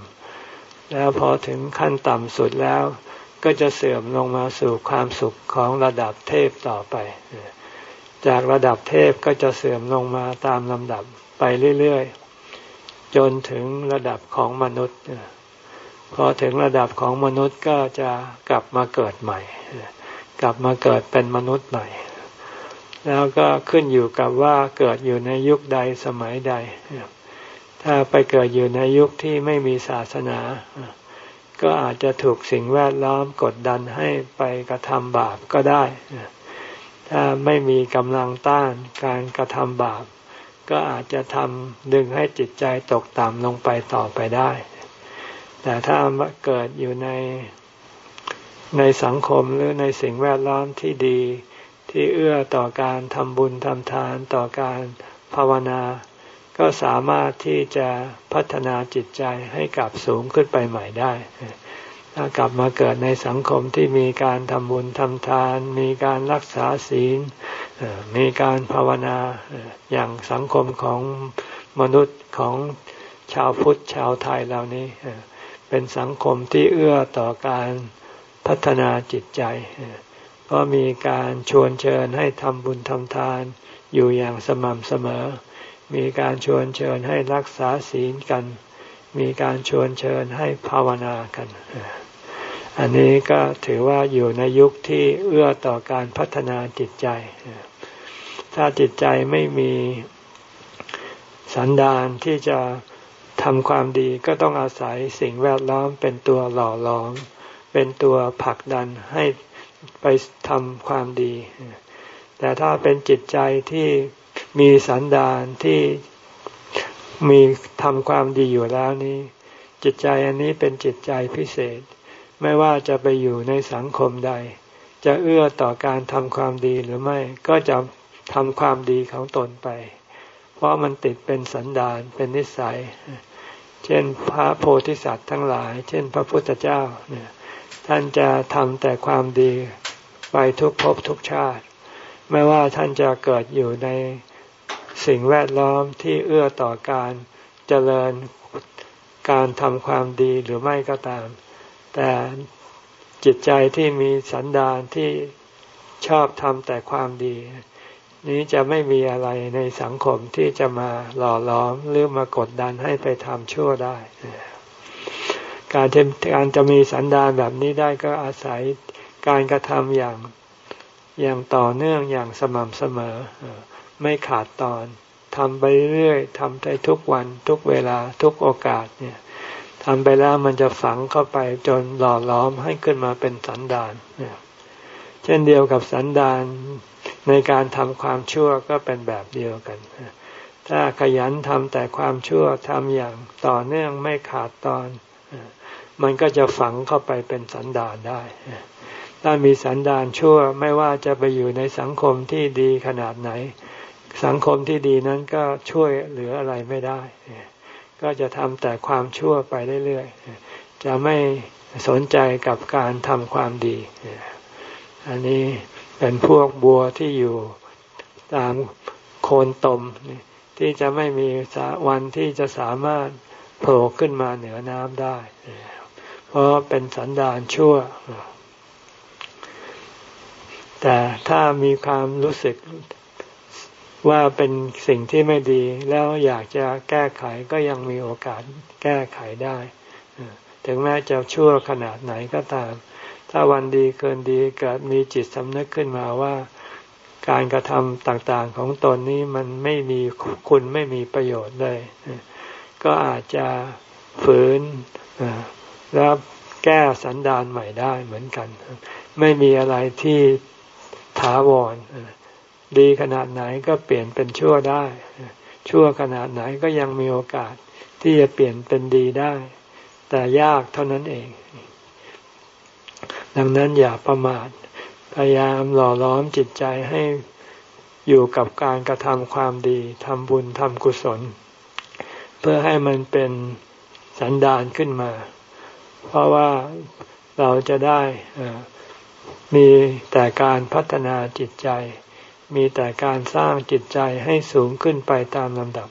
ำแล้วพอถึงขั้นต่ำสุดแล้วก็จะเสื่อมลงมาสู่ความสุขของระดับเทพต่อไป จากระดับเทพก็จะเสื่อมลงมาตามลำดับไปเรื่อยๆ จนถึงระดับของมนุษย์ พอถึงระดับของมนุษย์ก็จะกลับมาเกิดใหม่ กลับมาเกิดเป็นมนุษย์ใหม่ แล้วก็ขึ้นอยู่กับว่าเกิดอยู่ในยุคใดสมัยใด ถ้าไปเกิดอยู่ในยุคที่ไม่มีศาสนา ก็อาจจะถูกสิ่งแวดล้อมกดดันให้ไปกระทำบาปก็ได้ ถ้าไม่มีกำลังต้านการกระทำบาป ก็อาจจะทำดึงให้จิตใจตกต่ำลงไปต่อไปได้ แต่ถ้าเกิดอยู่ในในสังคมหรือในสิ่งแวดล้อมที่ดี ที่เอื้อต่อการทำบุญทำทานต่อการภาวนา ก็สามารถที่จะพัฒนาจิตใจให้กลับสูงขึ้นไปใหม่ได้ ถ้ากลับมาเกิดในสังคมที่มีการทำบุญทำทาน มีการรักษาศีล มีการภาวนาอย่างสังคมของมนุษย์ของชาวพุทธชาวไทยเหล่านี้ เป็นสังคมที่เอื้อต่อการพัฒนาจิตใจ เพราะมีการชวนเชิญให้ทำบุญทำทานอยู่อย่างสม่ำเสมอ มีการชวนเชิญให้รักษาศีลกัน มีการชวนเชิญให้ภาวนากัน อันนี้ก็ถือว่าอยู่ในยุคที่เอื้อต่อการพัฒนาจิตใจ ถ้าจิตใจไม่มีสันดานที่จะ ทำความดีก็ต้องอาศัยสิ่งแวดล้อมเป็นตัวหล่อหลอม เป็นตัวผลักดันให้ไปทำความดี แต่ถ้าเป็นจิตใจที่มีสันดานที่มีทำความดีอยู่แล้วนี้ จิตใจอันนี้เป็นจิตใจพิเศษ ไม่ว่าจะไปอยู่ในสังคมใด จะเอื้อต่อการทำความดีหรือไม่ก็จะทำความดีของตนไป เพราะมันติดเป็นสันดานเป็นนิสัย เช่นพระโพธิสัตว์ทั้งหลาย เช่นพระพุทธเจ้าเนี่ยท่านจะทำแต่ความดีไปทุกภพทุกชาติ ไม่ว่าท่านจะเกิดอยู่ในสิ่งแวดล้อมที่เอื้อต่อการเจริญการทำความดีหรือไม่ก็ตาม แต่จิตใจที่มีสันดานที่ชอบทำแต่ความดี นี้จะไม่มีอะไรในสังคมที่จะมาหล่อล้อมหรือมากดดันให้ไปทำชั่วได้ การการจะมีสันดานแบบนี้ได้ก็อาศัยการกระทำอย่างอย่างต่อเนื่องอย่างสม่ำเสมอ ไม่ขาดตอนทำไปเรื่อยทำได้ทุกวันทุกเวลาทุกโอกาสเนี่ยทำไปแล้วมันจะฝังเข้าไปจนหล่อล้อมให้ขึ้นมาเป็นสันดานเช่นเดียวกับสันดาน ในการทำความชั่วก็เป็นแบบเดียวกัน ถ้าขยันทำแต่ความชั่วทำอย่างต่อเนื่องไม่ขาดตอน มันก็จะฝังเข้าไปเป็นสันดานได้ ถ้ามีสันดานชั่วไม่ว่าจะไปอยู่ในสังคมที่ดีขนาดไหน สังคมที่ดีนั้นก็ช่วยเหลืออะไรไม่ได้ ก็จะทำแต่ความชั่วไปเรื่อยๆ จะไม่สนใจกับการทำความดี อันนี้ เป็นพวกบัวที่อยู่ตามโคนตมที่จะไม่มีวันที่จะสามารถโผล่ขึ้นมาเหนือน้ำได้ เพราะเป็นสันดานชั่ว แต่ถ้ามีความรู้สึกว่าเป็นสิ่งที่ไม่ดีแล้วอยากจะแก้ไขก็ยังมีโอกาสแก้ไขได้ ถึงแม้จะชั่วขนาดไหนก็ตาม ถ้าวันดีเกินดีเกิดมีจิตสำนึกขึ้นมาว่า การกระทำต่างๆของตนนี้มันไม่มีคุณไม่มีประโยชน์เลย ก็อาจจะฝืนแล้วแก้สันดานใหม่ได้เหมือนกัน ไม่มีอะไรที่ถาวรดีขนาดไหนก็เปลี่ยนเป็นชั่วได้ ชั่วขนาดไหนก็ยังมีโอกาสที่จะเปลี่ยนเป็นดีได้ แต่ยากเท่านั้นเอง ดังนั้นอย่าประมาท พยายามหล่อล้อมจิตใจให้อยู่กับการกระทำความดีทำบุญทำกุศล เพื่อให้มันเป็นสันดานขึ้นมา เพราะว่าเราจะได้มีแต่การพัฒนาจิตใจ มีแต่การสร้างจิตใจให้สูงขึ้นไปตามลำดับ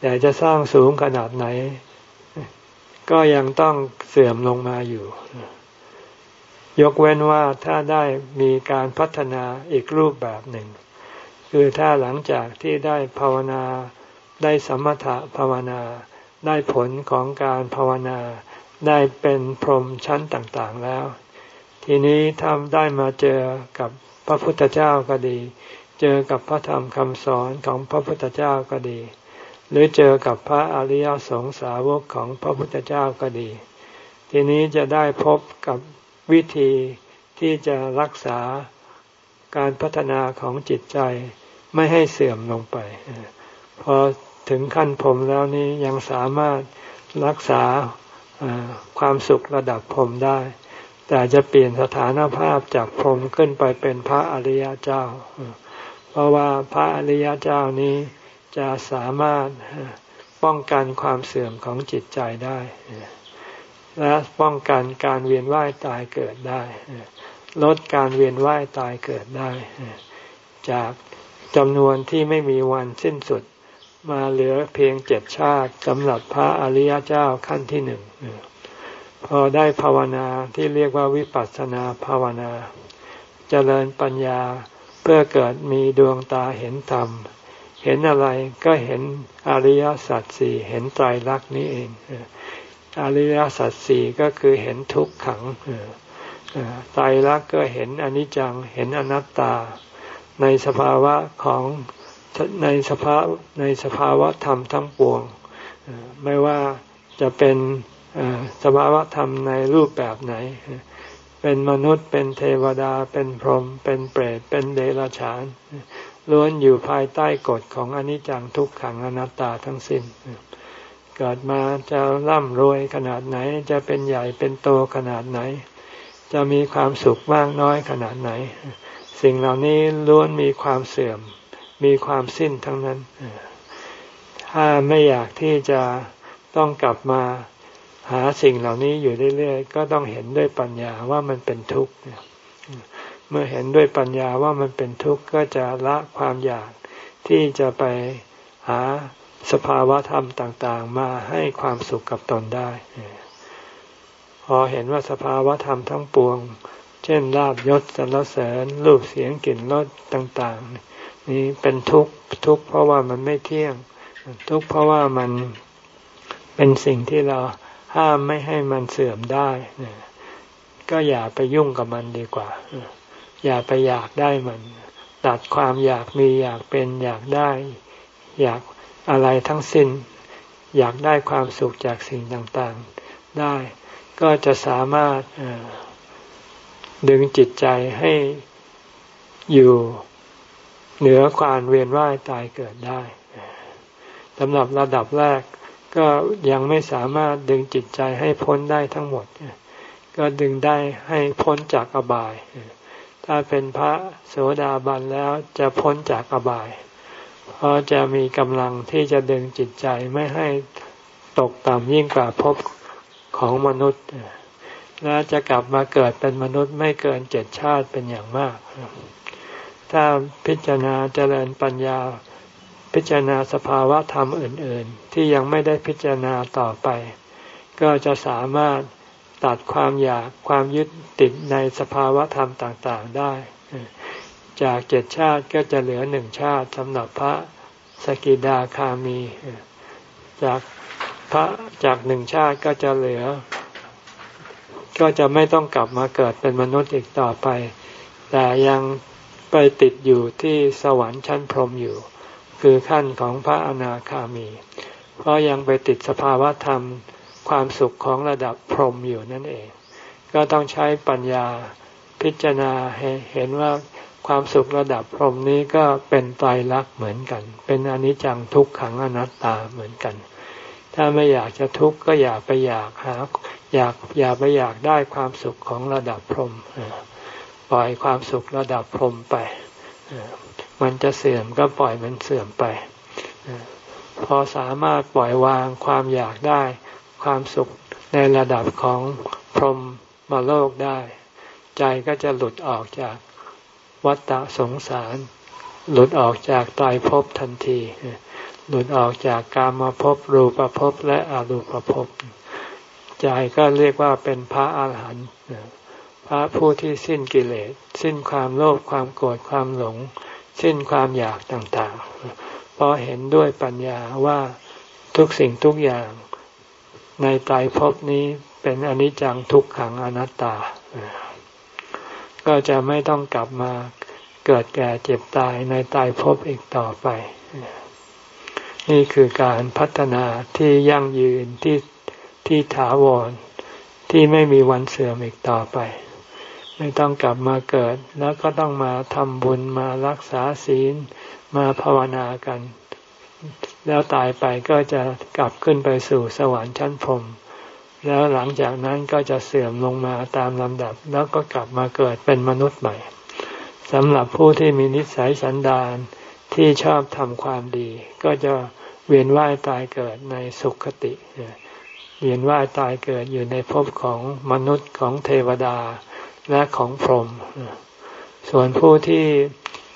แต่จะสร้างสูงขนาดไหน ก็ยังต้องเสื่อมลงมาอยู่ ยกเว้นว่าถ้าได้มีการพัฒนาอีกรูปแบบหนึ่ง คือถ้าหลังจากที่ได้ภาวนาได้สมถะภาวนา ได้ผลของการภาวนาได้เป็นพรหมชั้นต่างๆแล้ว ทีนี้ถ้าได้มาเจอกับพระพุทธเจ้าก็ดี เจอกับพระธรรมคำสอนของพระพุทธเจ้าก็ดี หรือเจอกับพระอริยสงสาวกของพระพุทธเจ้าก็ดี ทีนี้จะได้พบกับ วิธีที่จะรักษาการพัฒนาของจิตใจไม่ให้เสื่อมลงไป พอถึงขั้นพรมแล้วนี้ยังสามารถรักษาความสุขระดับพรมได้ แต่จะเปลี่ยนสถานภาพจากพรมขึ้นไปเป็นพระอริยเจ้า เพราะว่าพระอริยเจ้านี้จะสามารถป้องกันความเสื่อมของจิตใจได้ และป้องกันการเวียนว่ายตายเกิดได้ ลดการเวียนว่ายตายเกิดได้ จากจำนวนที่ไม่มีวันสิ้นสุดมาเหลือเพียงเจ็ดชาติสำหรับพระอริยเจ้าขั้นที่หนึ่งพอได้ภาวนาที่เรียกว่าวิปัสสนาภาวนา เจริญปัญญาเพื่อเกิดมีดวงตาเห็นธรรม เห็นอะไรก็เห็นอริยสัจสี่เห็นไตรลักษณ์นี้เอง อริยสัจสี่ก็คือเห็นทุกขังไตรลักษณ์ก็เห็นอนิจจังเห็นอนัตตา ในสภาวะของในสภาในสภาวะธรรมทั้งปวง ไม่ว่าจะเป็นสภาวะธรรมในรูปแบบไหน เป็นมนุษย์เป็นเทวดาเป็นพรหมเป็นเปรตเป็นเดรัจฉานล้วนอยู่ภายใต้กฎของอนิจจังทุกขังอนัตตาทั้งสิ้น เกิดมาจะร่ำรวยขนาดไหน จะเป็นใหญ่เป็นโตขนาดไหน จะมีความสุขมากน้อยขนาดไหน สิ่งเหล่านี้ล้วนมีความเสื่อม มีความสิ้นทั้งนั้น ถ้าไม่อยากที่จะต้องกลับมาหาสิ่งเหล่านี้อยู่เรื่อยๆก็ต้องเห็นด้วยปัญญาว่ามันเป็นทุกข์เมื่อเห็นด้วยปัญญาว่ามันเป็นทุกข์ก็จะละความอยากที่จะไปหา สภาวะธรรมต่างๆ มาให้ความสุขกับตนได้ พอเห็นว่าสภาวะธรรมทั้งปวง เช่นลาบยศสรรเสริญรูปเสียงกลิ่นรสต่าง ๆ นี่เป็นทุกข์ทุกข์เพราะว่ามันไม่เที่ยง ทุกข์เพราะว่ามันเป็นสิ่งที่เราห้ามไม่ให้มันเสื่อมได้ ก็อย่าไปยุ่งกับมันดีกว่า อย่าไปอยากได้มัน ตัดความอยากมีอยากเป็นอยากได้ อยาก อะไรทั้งสิ้น อยากได้ความสุขจากสิ่งต่างๆ ได้ก็จะสามารถดึงจิตใจให้อยู่เหนือความเวียนว่ายตายเกิดได้สำหรับระดับแรกก็ยังไม่สามารถดึงจิตใจให้พ้นได้ทั้งหมด ก็ดึงได้ให้พ้นจากอบาย ถ้าเป็นพระโสดาบันแล้วจะพ้นจากอบาย เพราะจะมีกำลังที่จะดึงจิตใจไม่ให้ตกต่ำยิ่งกว่าภพของมนุษย์ และจะกลับมาเกิดเป็นมนุษย์ไม่เกินเจ็ดชาติเป็นอย่างมาก ถ้าพิจารณาเจริญปัญญาพิจารณาสภาวะธรรมอื่น ๆ ที่ยังไม่ได้พิจารณาต่อไป ก็จะสามารถตัดความอยากความยึดติดในสภาวะธรรมต่าง ๆ ได้ จากเจ็ดชาติก็จะเหลือหนึ่งชาติสำหรับพระสกิดาคามี จากพระจากหนึ่งชาติก็จะเหลือ ก็จะไม่ต้องกลับมาเกิดเป็นมนุษย์อีกต่อไป แต่ยังไปติดอยู่ที่สวรรค์ชั้นพรหมอยู่ คือขั้นของพระอนาคามี เพราะยังไปติดสภาวะธรรมความสุขของระดับพรหมอยู่นั่นเอง ก็ต้องใช้ปัญญาพิจารณาเห็นว่า ความสุขระดับพรหมนี้ก็เป็นไตรลักษณ์เหมือนกัน เป็นอนิจจังทุกขังอนัตตาเหมือนกัน ถ้าไม่อยากจะทุกข์ก็อย่าไปอยากหาอยากอย่าไปอยากได้ความสุขของระดับพรหมปล่อยความสุขระดับพรหมไป มันจะเสื่อมก็ปล่อยมันเสื่อมไป พอสามารถปล่อยวางความอยากได้ความสุขในระดับของพรหมมาโลกได้ ใจก็จะหลุดออกจาก วัฏฏะสงสาร หลุดออกจากตายภพทันที หลุดออกจากกามาภพรูปภพและอรูปภพใจก็เรียกว่าเป็นพระอาหารหันต์พระผู้ที่สิ้นกิเลส สิ้นความโลภความโกรธความหลง สิ้นความอยากต่างๆ เพราะเห็นด้วยปัญญาว่าทุกสิ่งทุกอย่างในตายภพนี้เป็นอนิจจังทุกขังอนัตตา ก็จะไม่ต้องกลับมาเกิดแก่เจ็บตายในตายภพอีกต่อไป นี่คือการพัฒนาที่ยั่งยืนที่ที่ถาวรที่ไม่มีวันเสื่อมอีกต่อไป ไม่ต้องกลับมาเกิด แล้วก็ต้องมาทำบุญมารักษาศีลมาภาวนากัน แล้วตายไปก็จะกลับขึ้นไปสู่สวรรค์ชั้นพรหม แล้วหลังจากนั้นก็จะเสื่อมลงมาตามลำดับ แล้วก็กลับมาเกิดเป็นมนุษย์ใหม่สำหรับผู้ที่มีนิสัยสันดานที่ชอบทำความดี ก็จะเวียนว่ายตายเกิดในสุขติเวียนว่ายตายเกิดอยู่ในภพของมนุษย์ของเทวดาและของพรหมส่วนผู้ที่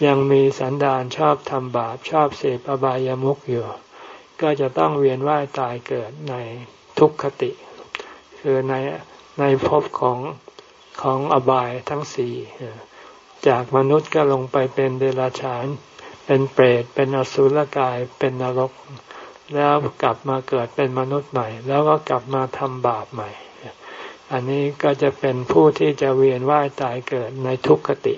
ยังมีสันดานชอบทำบาปชอบเสพอบายามุขอยู่ ก็จะต้องเวียนว่ายตายเกิดในทุกขติ คือในในภพของของอบายทั้งสี่จากมนุษย์ก็ลงไปเป็นเดรัจฉาน เป็นเปรตเป็นอสุรกายเป็นนรก แล้วกลับมาเกิดเป็นมนุษย์ใหม่ แล้วก็กลับมาทำบาปใหม่ อันนี้ก็จะเป็นผู้ที่จะเวียนว่ายตายเกิดในทุกขติ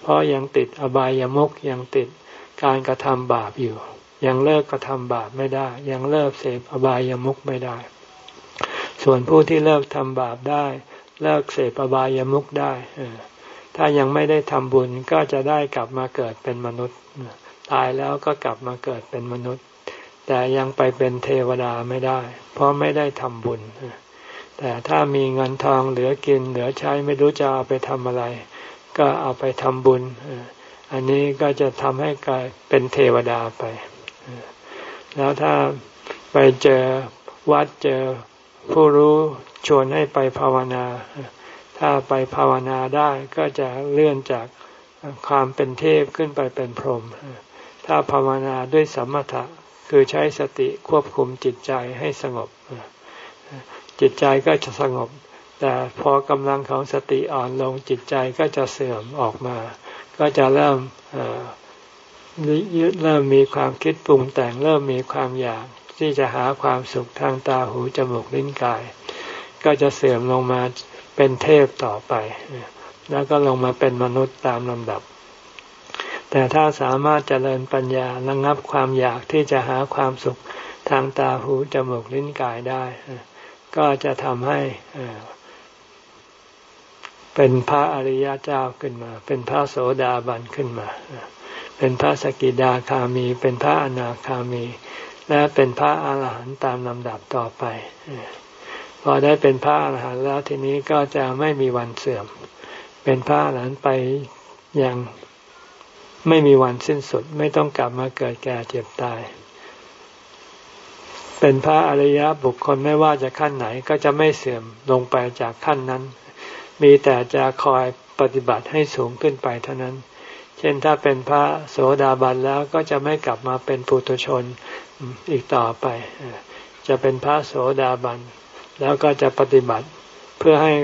เพราะยังติดอบายามุกยังติดการกระทำบาปอยู่ ยังเลิกกระทำบาปไม่ได้ ยังเลิกเสพอบายามุกไม่ได้ ส่วนผู้ที่เลิกทำบาปได้ เลิกเสพอบายามุกได้ถ้ายังไม่ได้ทำบุญก็จะได้กลับมาเกิดเป็นมนุษย์ ตายแล้วก็กลับมาเกิดเป็นมนุษย์ แต่ยังไปเป็นเทวดาไม่ได้ เพราะไม่ได้ทำบุญ แต่ถ้ามีเงินทองเหลือกินเหลือใช้ไม่รู้จะเอาไปทำอะไร ก็เอาไปทำบุญ อันนี้ก็จะทำให้กลายเป็นเทวดาไป แล้วถ้าไปเจอวัดเจอ ผู้รู้ชวนให้ไปภาวนา ถ้าไปภาวนาได้ก็จะเลื่อนจากความเป็นเทพขึ้นไปเป็นพรหมถ้าภาวนาด้วยสมถะคือใช้สติควบคุมจิตใจให้สงบ จิตใจก็จะสงบ แต่พอกำลังของสติอ่อนลงจิตใจก็จะเสื่อมออกมา ก็จะเริ่มเริ่มมีความคิดปรุงแต่งเริ่มมีความอยาก ที่จะหาความสุขทางตาหูจมูกลิ้นกาย ก็จะเสื่อมลงมาเป็นเทพต่อไป แล้วก็ลงมาเป็นมนุษย์ตามลำดับ แต่ถ้าสามารถเจริญปัญญาระงับความอยากที่จะหาความสุขทางตาหูจมูกลิ้นกายได้ ก็จะทำให้เป็นพระอริยเจ้าขึ้นมา เป็นพระโสดาบันขึ้นมา เป็นพระสกิดาคามี เป็นพระอนาคามี และเป็นพระอาหารหันต์ตามลำดับต่อไป พอได้เป็นพระอาหารหันต์แล้วทีนี้ก็จะไม่มีวันเสื่อม เป็นพระอาหารหันต์ไปอย่างไม่มีวันสิ้นสุด ไม่ต้องกลับมาเกิดแก่เจ็บตาย เป็นพระอริยบุคคลไม่ว่าจะขั้นไหนก็จะไม่เสื่อมลงไปจากขั้นนั้น มีแต่จะคอยปฏิบัติให้สูงขึ้นไปเท่านั้น เช่นถ้าเป็นพระโสดาบันแล้วก็จะไม่กลับมาเป็นปุถุชน อีกต่อไป จะเป็นพระโสดาบัน แล้วก็จะปฏิบัติเพื่อให้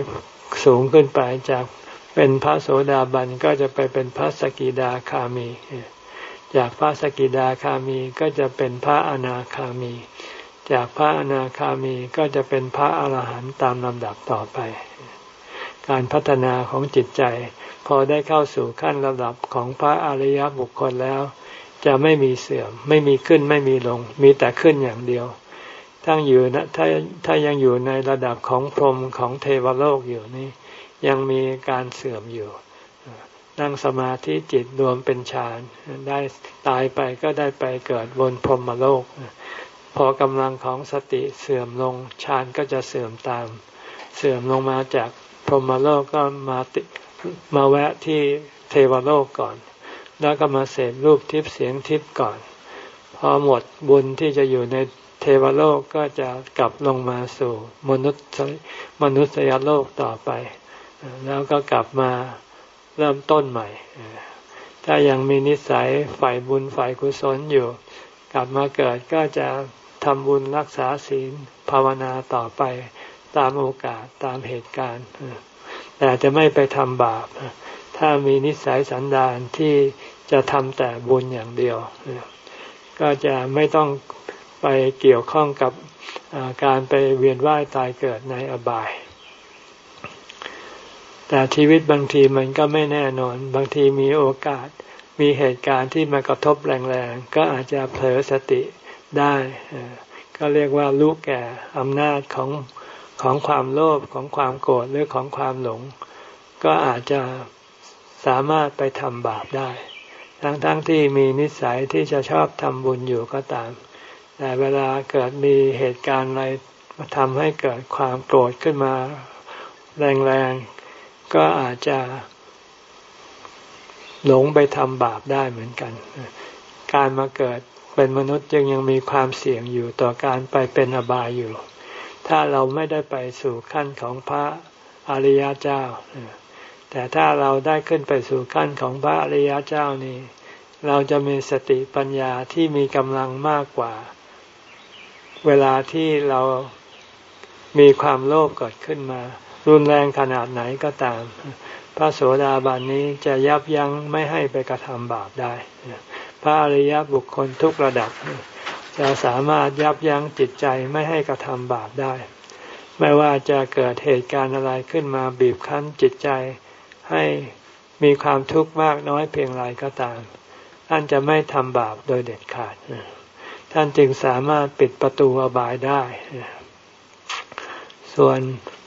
สูงขึ้นไปจากเป็นพระโสดาบันก็จะไปเป็นพระสกิดาคามี จากพระสกิดาคามีก็จะเป็นพระอนาคามี จากพระอนาคามีก็จะเป็นพระอรหันต์ตามลำดับต่อไป การพัฒนาของจิตใจ พอได้เข้าสู่ขั้นระดับของพระอริยบุคคลแล้ว จะไม่มีเสื่อม ไม่มีขึ้นไม่มีลง มีแต่ขึ้นอย่างเดียวทั้งอยู่นะถ้าถ้ายังอยู่ในระดับของพรหมของเทวโลกอยู่นี่ ยังมีการเสื่อมอยู่นั่งสมาธิจิตรวมเป็นฌานได้ตายไปก็ได้ไปเกิดบนพรหมโลก พอกำลังของสติเสื่อมลงฌานก็จะเสื่อมตาม เสื่อมลงมาจากพรหมโลกก็มาติมาแวะที่เทวโลกก่อน แล้วก็มาเสพรูปทิพย์เสียงทิพย์ก่อน พอหมดบุญที่จะอยู่ในเทวโลกก็จะกลับลงมาสู่มนุษย์มนุษยโลกต่อไป แล้วก็กลับมาเริ่มต้นใหม่ ถ้ายังมีนิสัยฝ่ายบุญฝ่ายกุศลอยู่ กลับมาเกิดก็จะทำบุญรักษาศีลภาวนาต่อไปตามโอกาสตามเหตุการณ์ แต่จะไม่ไปทำบาป ถ้ามีนิสัยสันดานที่ จะทำแต่บุญอย่างเดียว ก็จะไม่ต้องไปเกี่ยวข้องกับการไปเวียนว่ายตายเกิดในอบาย แต่ชีวิตบางทีมันก็ไม่แน่นอน บางทีมีโอกาส มีเหตุการณ์ที่มากระทบแรงๆ ก็อาจจะเผลอสติได้ ก็เรียกว่ารู้แก่อำนาจของของความโลภของความโกรธหรือของความหลง ก็อาจจะสามารถไปทำบาปได้ ทั้งๆทที่มีนิสัยที่จะชอบทำบุญอยู่ก็ตาม แต่เวลาเกิดมีเหตุการณ์อะไรมาทำให้เกิดความโกรธขึ้นมาแรงๆ ก็อาจจะหลงไปทำบาปได้เหมือนกัน การมาเกิดเป็นมนุษย์ยังยังมีความเสี่ยงอยู่ต่อการไปเป็นอบายอยู่ ถ้าเราไม่ได้ไปสู่ขั้นของพระอริยเจ้า แต่ถ้าเราได้ขึ้นไปสู่ขั้นของพระอริยเจ้านี่ เราจะมีสติปัญญาที่มีกำลังมากกว่า เวลาที่เรามีความโลภเกิดขึ้นมา รุนแรงขนาดไหนก็ตาม พระโสดาบันนี้จะยับยั้งไม่ให้ไปกระทำบาปได้ พระอริยบุคคลทุกระดับ จะสามารถยับยั้งจิตใจไม่ให้กระทำบาปได้ ไม่ว่าจะเกิดเหตุการณ์อะไรขึ้นมาบีบคั้นจิตใจ ให้มีความทุกข์มากน้อยเพียงไรก็ตาม ท่านจะไม่ทำบาปโดยเด็ดขาด ท่านจึงสามารถปิดประตูอบายได้ ส่วน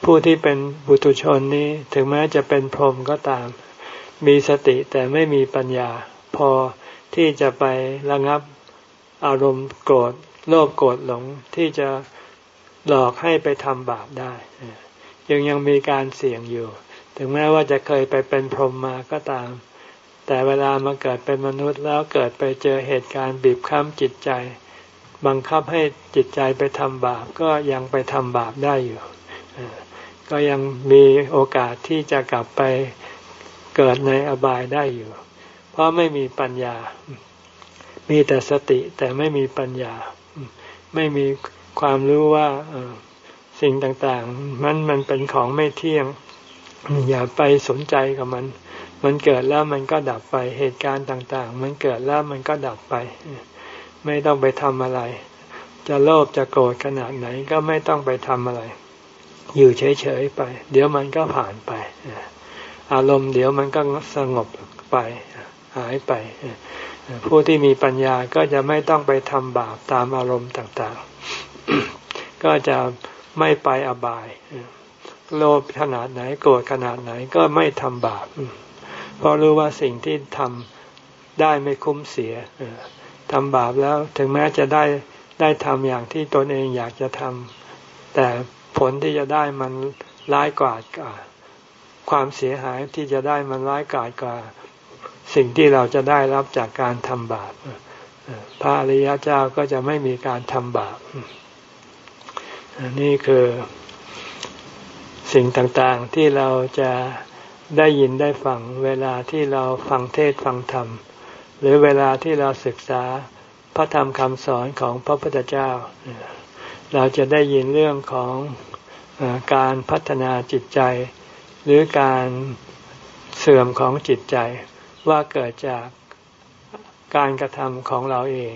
ผู้ที่เป็นบุตุชนนี้ถึงแม้จะเป็นพรหมก็ตาม มีสติแต่ไม่มีปัญญา พอที่จะไประงับอารมณ์โกรธโลภโกรธหลงที่จะหลอกให้ไปทำบาปได้ยังยังมีการเสี่ยงอยู่ ถึงแม้ว่าจะเคยไปเป็นพรหมมาก็ตาม แต่เวลามาเกิดเป็นมนุษย์แล้วเกิดไปเจอเหตุการณ์บีบคั้นจิตใจ บังคับให้จิตใจไปทำบาปก็ยังไปทำบาปได้อยู่ ก็ยังมีโอกาสที่จะกลับไปเกิดในอบายได้อยู่ เพราะไม่มีปัญญา มีแต่สติแต่ไม่มีปัญญา ไม่มีความรู้ว่าสิ่งต่างๆ มันมันเป็นของไม่เที่ยง อย่าไปสนใจกับมัน มันเกิดแล้วมันก็ดับไป เหตุการณ์ต่าง ๆ มันเกิดแล้วมันก็ดับไป ไม่ต้องไปทำอะไร จะโลภจะโกรธขนาดไหนก็ไม่ต้องไปทำอะไร อยู่เฉยๆไป เดี๋ยวมันก็ผ่านไป อารมณ์เดี๋ยวมันก็สงบไป หายไป ผู้ที่มีปัญญาก็จะไม่ต้องไปทำบาปตามอารมณ์ต่าง ๆ ก็จะไม่ไปอบาย โลภขนาดไหนโกรธขนาดไหนก็ไม่ทำบาปเพราะรู้ว่าสิ่งที่ทำได้ไม่คุ้มเสียทำบาปแล้วถึงแม้จะได้ได้ทำอย่างที่ตนเองอยากจะทำแต่ผลที่จะได้มันร้ายกาจกว่าความเสียหายที่จะได้มันร้ายกาจกว่าสิ่งที่เราจะได้รับจากการทำบาปพระอริยเจ้าก็จะไม่มีการทำบาปนี่คือ สิ่งต่างๆที่เราจะได้ยินได้ฟังเวลาที่เราฟังเทศฟังธรรม หรือเวลาที่เราศึกษาพระธรรมคำสอนของพระพุทธเจ้า เราจะได้ยินเรื่องของอการพัฒนาจิตใจ หรือการเสื่อมของจิตใจว่าเกิดจากการกระทำของเราเอง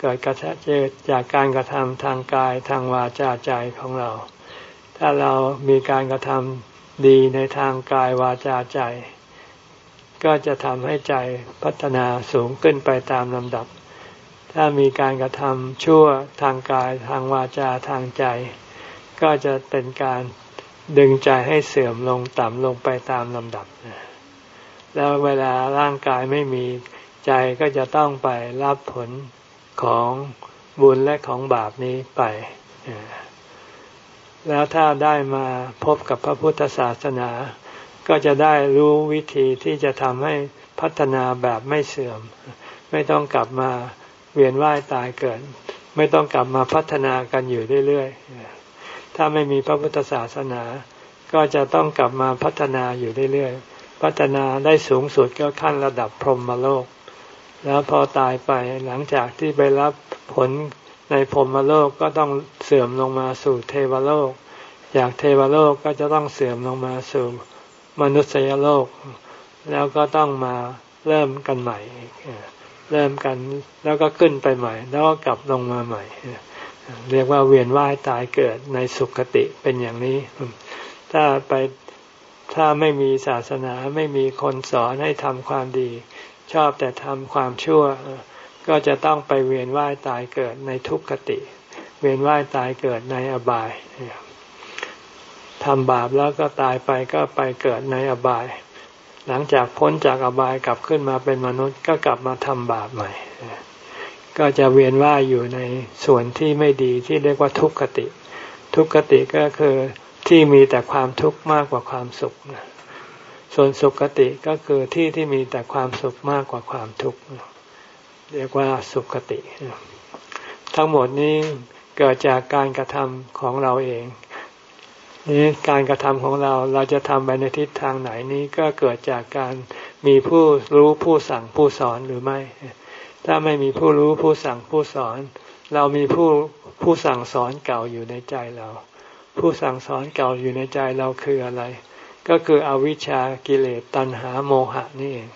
เกิดกระเกิดจากการกระทำทางกายทางวาจาใจของเรา ถ้าเรามีการกระทดีในทางกายวาจาใจ ก็จะทำให้ใจพัฒนาสูงขึ้นไปตามลำดับ ถ้ามีการกระทำชั่วทางกายทางวาจาทางใจ ก็จะเป็นการดึงใจให้เสื่อมลงต่ำลงไปตามลำดับ แล้วเวลาร่างกายไม่มีใจก็จะต้องไปรับผลของบุญและของบาปนี้ไป แล้วถ้าได้มาพบกับพระพุทธศาสนา ก็จะได้รู้วิธีที่จะทำให้พัฒนาแบบไม่เสื่อม ไม่ต้องกลับมาเวียนว่ายตายเกิด ไม่ต้องกลับมาพัฒนากันอยู่เรื่อยๆถ้าไม่มีพระพุทธศาสนา ก็จะต้องกลับมาพัฒนาอยู่เรื่อยๆพัฒนาได้สูงสุดก็ขั้นระดับพรหมโลก แล้วพอตายไปหลังจากที่ไปรับผล ในพรมโลกก็ต้องเสื่อมลงมาสู่เทวโลก จากเทวโลกก็จะต้องเสื่อมลงมาสู่มนุษยโลก แล้วก็ต้องมาเริ่มกันใหม่เริ่มกันแล้วก็ขึ้นไปใหม่ แล้วก็กลับลงมาใหม่ เรียกว่าเวียนว่ายตายเกิดในสุคติเป็นอย่างนี้ ถ้าไปถ้าไม่มีศาสนาไม่มีคนสอนให้ทำความดี ชอบแต่ทำความชั่ว ก็จะต้องไปเวียนว่ายตายเกิดในทุกขติ เวียนว่ายตายเกิดในอบายทำบาปแล้วก็ตายไปก็ไปเกิดในอบาย หลังจากพ้นจากอบายกลับขึ้นมาเป็นมนุษย์ก็กลับมาทำบาปใหม่ ก็จะเวียนว่ายอยู่ในส่วนที่ไม่ดีที่เรียกว่าทุกขติ ทุกขติก็คือที่มีแต่ความทุกข์มากกว่าความสุข ส่วนสุขติก็คือที่ที่มีแต่ความสุขมากกว่าความทุกข์ เรียกว่าสุขติ ทั้งหมดนี้เกิดจากการกระทำของเราเองนี้การกระทำของเราเราจะทำไปในทิศทางไหนนี้ก็เกิดจากการมีผู้รู้ผู้สั่งผู้สอนหรือไม่ ถ้าไม่มีผู้รู้ผู้สั่งผู้สอน เรามีผู้ผู้สั่งสอนเก่าอยู่ในใจเรา ผู้สั่งสอนเก่าอยู่ในใจเราคืออะไร ก็คืออวิชชากิเลสตัณหาโมหะนี่เอง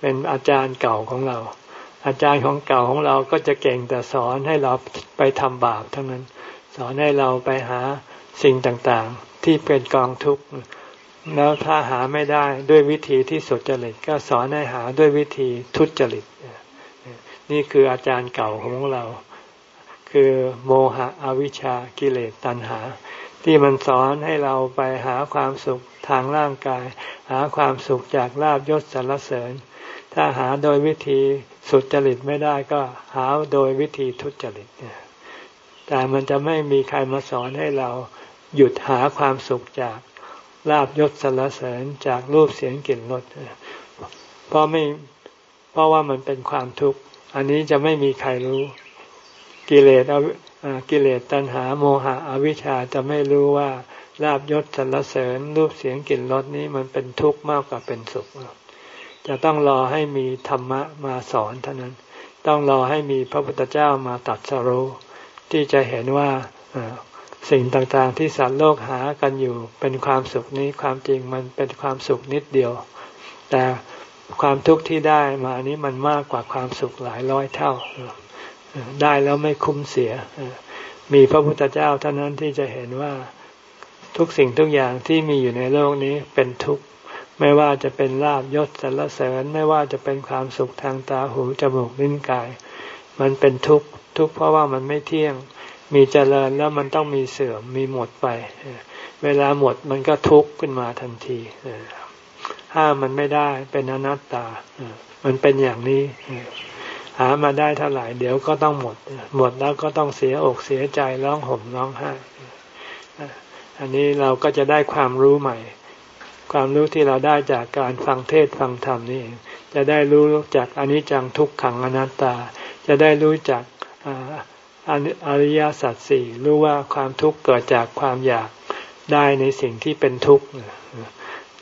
เป็นอาจารย์เก่าของเรา อาจารย์ของเก่าของเราก็จะเก่งแต่สอนให้เราไปทำบาปทั้งนั้น สอนให้เราไปหาสิ่งต่างๆ ที่เป็นกองทุกข์แล้วถ้าหาไม่ได้ด้วยวิธีที่สุจริตก็สอนให้หาด้วยวิธีทุจริต นี่คืออาจารย์เก่าของเรา คือโมหะอวิชชากิเลสตัณหา ที่มันสอนให้เราไปหาความสุขทางร่างกาย หาความสุขจากลาบยศสรรเสริญ ถ้าหาโดยวิธีสุจริตไม่ได้ก็หาโดยวิธีทุจริตแต่มันจะไม่มีใครมาสอนให้เราหยุดหาความสุขจากลาบยศสรรเสริญจากรูปเสียงกลิ่นรสเพราะไม่เพราะว่ามันเป็นความทุกข์ อันนี้จะไม่มีใครรู้กิเลสกิเลสตัณหาโมหะอวิชชาจะไม่รู้ว่าลาบยศสรรเสริญรูปเสียงกลิ่นรสนี้มันเป็นทุกข์มากกว่าเป็นสุข จะต้องรอให้มีธรรมะมาสอนเท่านั้น ต้องรอให้มีพระพุทธเจ้ามาตัดสรู้ที่จะเห็นว่าสิ่งต่างๆที่สัตว์โลกหากันอยู่เป็นความสุขนี้ความจริงมันเป็นความสุขนิดเดียว แต่ความทุกข์ที่ได้มานี้มันมากกว่าความสุขหลายร้อยเท่า ได้แล้วไม่คุ้มเสีย มีพระพุทธเจ้าเท่านั้นที่จะเห็นว่าทุกสิ่งทุกอย่างที่มีอยู่ในโลกนี้เป็นทุกข์ ไม่ว่าจะเป็นลาบยศสรรเสริญไม่ว่าจะเป็นความสุขทางตาหูจมูกลิ้นกาย มันเป็นทุกข์ทุกข์เพราะว่ามันไม่เที่ยง มีเจริญแล้วมันต้องมีเสื่อมมีหมดไป เวลาหมดมันก็ทุกข์ขึ้นมาทันทีห้ามมันไม่ได้เป็นอนัตตา มันเป็นอย่างนี้ หามาได้เท่าไหร่เดี๋ยวก็ต้องหมด หมดแล้วก็ต้องเสียอกเสียใจร้องห่มร้องไห้อันนี้เราก็จะได้ความรู้ใหม่ ความรู้ที่เราได้จากการฟังเทศฟังธรรมนี่เองจะได้รู้จากอนิจจังทุกขังอนัตตา จะได้รู้จักอริยสัจสี่รู้ว่าความทุกข์เกิดจากความอยากได้ในสิ่งที่เป็นทุกข์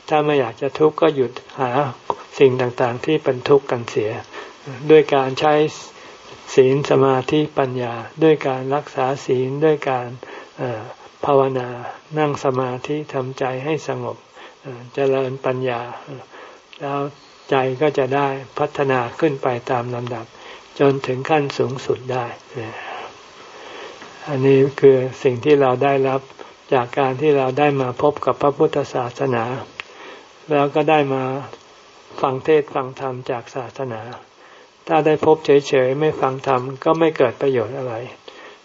ถ้าไม่อยากจะทุกข์ก็หยุดหาสิ่งต่างๆที่เป็นทุกข์กันเสีย ด้วยการใช้ศีลสมาธิปัญญา ด้วยการรักษาศีลด้วยการภาวนานั่งสมาธิทำใจให้สงบ เจริญปัญญา แล้วใจก็จะได้พัฒนาขึ้นไปตามลำดับ จนถึงขั้นสูงสุดได้ อันนี้คือสิ่งที่เราได้รับจากการที่เราได้มาพบกับพระพุทธศาสนา แล้วก็ได้มาฟังเทศฟังธรรมจากศาสนา ถ้าได้พบเฉยๆไม่ฟังธรรมก็ไม่เกิดประโยชน์อะไร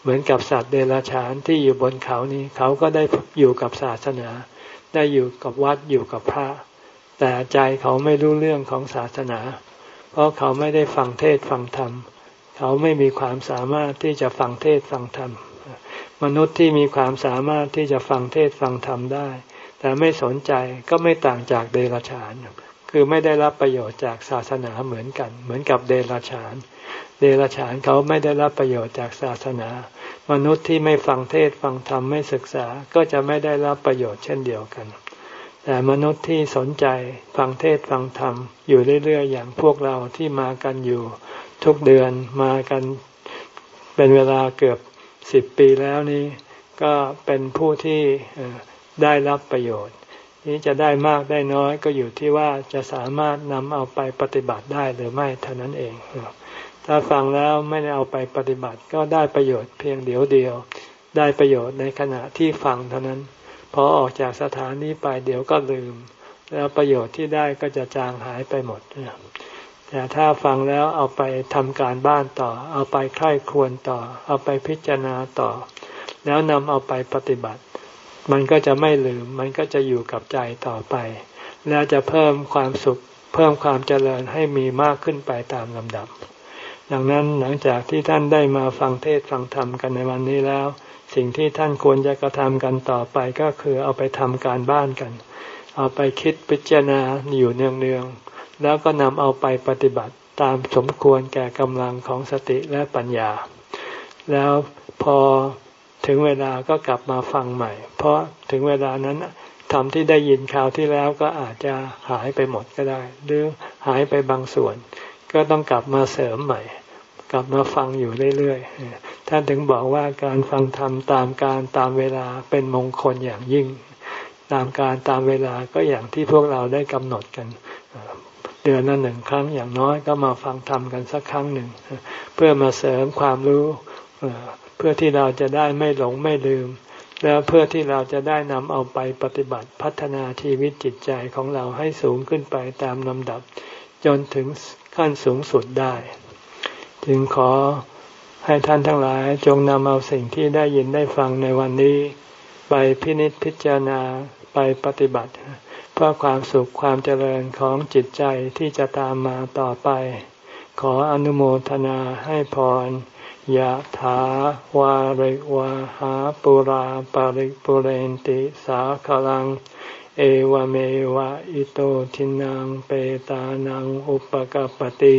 เหมือนกับสัตว์เดรัจฉานที่อยู่บนเขานี้เขาก็ได้อยู่กับศาสนา ได้อยู่กับวัดอยู่กับพระ แต่ใจเขาไม่รู้เรื่องของศาสนา เพราะเขาไม่ได้ฟังเทศฟังธรรม เขาไม่มีความสามารถที่จะฟังเทศฟังธรรม มนุษย์ที่มีความสามารถที่จะฟังเทศฟังธรรมได้ แต่ไม่สนใจก็ไม่ต่างจากเดรัจฉาน คือไม่ได้รับประโยชน์จากศาสนาเหมือนกัน เหมือนกับเดรัจฉาน เดรัจฉานเขาไม่ได้รับประโยชน์จากศาสนา มนุษย์ที่ไม่ฟังเทศฟังธรรมไม่ศึกษาก็จะไม่ได้รับประโยชน์เช่นเดียวกัน แต่มนุษย์ที่สนใจฟังเทศฟังธรรมอยู่เรื่อยๆอย่างพวกเราที่มากันอยู่ ทุกเดือนมากันเป็นเวลาเกือบสิบปีแล้วนี้ ก็เป็นผู้ที่ได้รับประโยชน์นี้จะได้มากได้น้อยก็อยู่ที่ว่าจะสามารถนำเอาไปปฏิบัติได้หรือไม่เท่านั้นเอง ถ้าฟังแล้วไม่ได้เอาไปปฏิบัติก็ได้ประโยชน์เพียงเดียวเดียว ได้ประโยชน์ในขณะที่ฟังเท่านั้น พอออกจากสถานนี้ไปเดี๋ยวก็ลืม แล้วประโยชน์ที่ได้ก็จะจางหายไปหมดแต่ถ้าฟังแล้วเอาไปทำการบ้านต่อ เอาไปใคร่ควรต่อ เอาไปพิจารณาต่อ แล้วนำเอาไปปฏิบัติ มันก็จะไม่ลืม มันก็จะอยู่กับใจต่อไป แล้วจะเพิ่มความสุข เพิ่มความเจริญให้มีมากขึ้นไปตามลำดับ ดังนั้นหลังจากที่ท่านได้มาฟังเทศฟังธรรมกันในวันนี้แล้ว สิ่งที่ท่านควรจะกระทำกันต่อไปก็คือเอาไปทำการบ้านกัน เอาไปคิดพิจารณาอยู่เนืองๆแล้วก็นำเอาไปปฏิบัติตามสมควรแก่กำลังของสติและปัญญา แล้วพอถึงเวลาก็กลับมาฟังใหม่ เพราะถึงเวลานั้นทำที่ได้ยินข่าวที่แล้วก็อาจจะหายไปหมดก็ได้ หรือหายไปบางส่วน ก็ต้องกลับมาเสริมใหม่ กลับมาฟังอยู่เรื่อยๆท่านถึงบอกว่าการฟังธรรมตามการตามเวลาเป็นมงคลอย่างยิ่ง ตามการตามเวลาก็อย่างที่พวกเราได้กำหนดกัน เดือนละหนึ่งครั้งอย่างน้อยก็มาฟังธรรมกันสักครั้งหนึ่ง เพื่อมาเสริมความรู้เพื่อที่เราจะได้ไม่หลงไม่ลืม แล้วเพื่อที่เราจะได้นำเอาไปปฏิบัติพัฒนาชีวิตจิตใจของเราให้สูงขึ้นไปตามลำดับ จนถึงขั้นสูงสุดได้ จึงขอให้ท่านทั้งหลายจงนำเอาสิ่งที่ได้ยินได้ฟังในวันนี้ ไปพินิจพิจารณาไปปฏิบัติ เพื่อความสุขความเจริญของจิตใจที่จะตามมาต่อไป ขออนุโมทนาให้พรยะถาวาริวะหาปุราปาริปุเรนติสาคลัง เอวเมวะอิโตทินังเปตานังอุปกปติ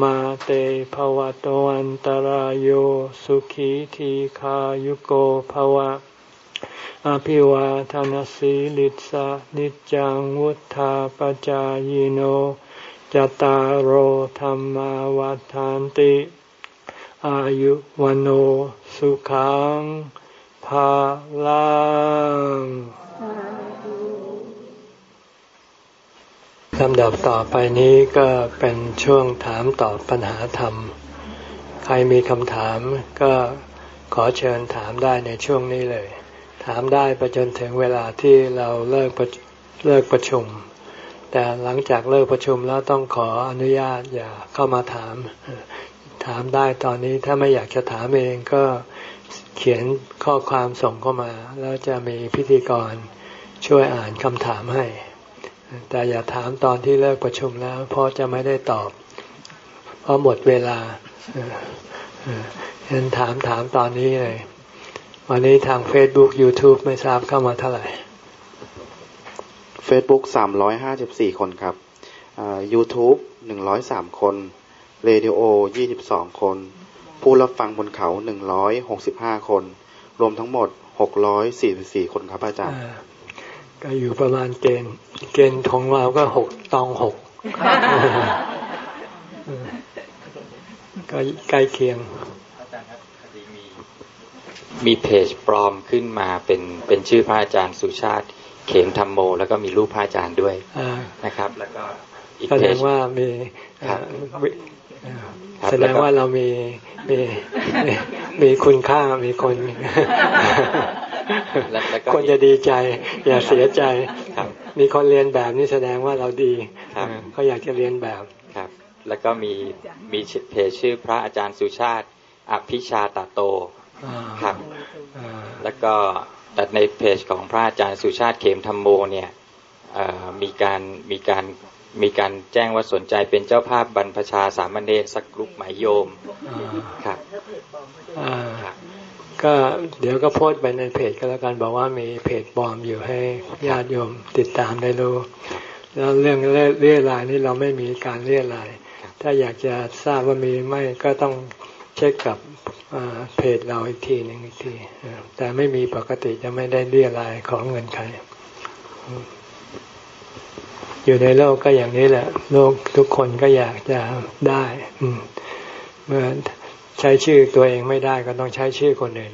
มาเตภวะตวันตารโยสุขีทีขายุโกภวะ อภิวาทานสีลิสานิจังวุธาปจายโนจตารโหธรรมวัฏานติ อายุวันโอสุขังภาลัง ลำดับต่อไปนี้ก็เป็นช่วงถามตอบปัญหาธรรม ใครมีคำถามก็ขอเชิญถามได้ในช่วงนี้เลย ถามได้ไปจนถึงเวลาที่เราเลิกเลิกประชุม แต่หลังจากเลิกประชุมแล้วต้องขออนุญาตอย่าเข้ามาถาม ถามได้ตอนนี้ถ้าไม่อยากจะถามเองก็เขียนข้อความส่งเข้ามา แล้วจะมีพิธีกรช่วยอ่านคำถามให้ แต่อย่าถามตอนที่เลิกประชุมแล้ว เพราะจะไม่ได้ตอบ เพราะหมดเวลาเห็นถามถามตอนนี้เลย วันนี้ทาง Facebook YouTube ไม่ทราบเข้ามาเท่าไหร่ Facebook สามร้อยห้าสิบสี่คนครับ YouTube หนึ่งร้อยสามคนเรดิโอยี่สิบสองคน ผู้รับฟังบนเขาหนึ่งร้อยหกสิบห้าคน รวมทั้งหมดหกร้อยสี่สิบสี่คนครับอาจารย์ ก็อยู่ประมาณเกณฑ์ เกณฑ์ของเราก็หกตองหกก็ใกล้เคียงมีเพจปลอมขึ้นมาเป็นเป็นชื่อพระอาจารย์สุชาติ เขมธรรมโม แล้วก็มีรูปพระอาจารย์ด้วยนะครับ แล้วก็อีกเพจแสดงว่ามีแสดงว่าเรามีมีมีคุณค่ามีคน คนจะดีใจ อย่าเสียใจมีคนเรียนแบบนี่แสดงว่าเราดีเขาอยากจะเรียนแบบครับ แล้วก็มีมีเพจชื่อพระอาจารย์สุชาติ อภิชาตโตครับแล้วก็แต่ในเพจของพระอาจารย์สุชาติเขมธรรมโมเนี่ยมีการมีการมีการแจ้งว่าสนใจเป็นเจ้าภาพบรรพชาสามเณรสักกลุ่มหมายโยมครับ ก็เดี๋ยวก็โพสต์ไปในเพจก็แล้วกันบอกว่ามีเพจบอมอยู่ให้ญาติโยมติดตามได้รู้ แล้วเรื่องเรียรายนี่เราไม่มีการเรียราย ถ้าอยากจะทราบว่ามีไม่ก็ต้องเช็คกับเพจเราอีกทีหนึ่งอีกที แต่ไม่มีปกติจะไม่ได้เรียรายของเงินใคร อยู่ในโลกก็อย่างนี้แหละ โลกทุกคนก็อยากจะได้เมื่อ ใช้ชื่อตัวเองไม่ได้ก็ต้องใช้ชื่อคนอื่น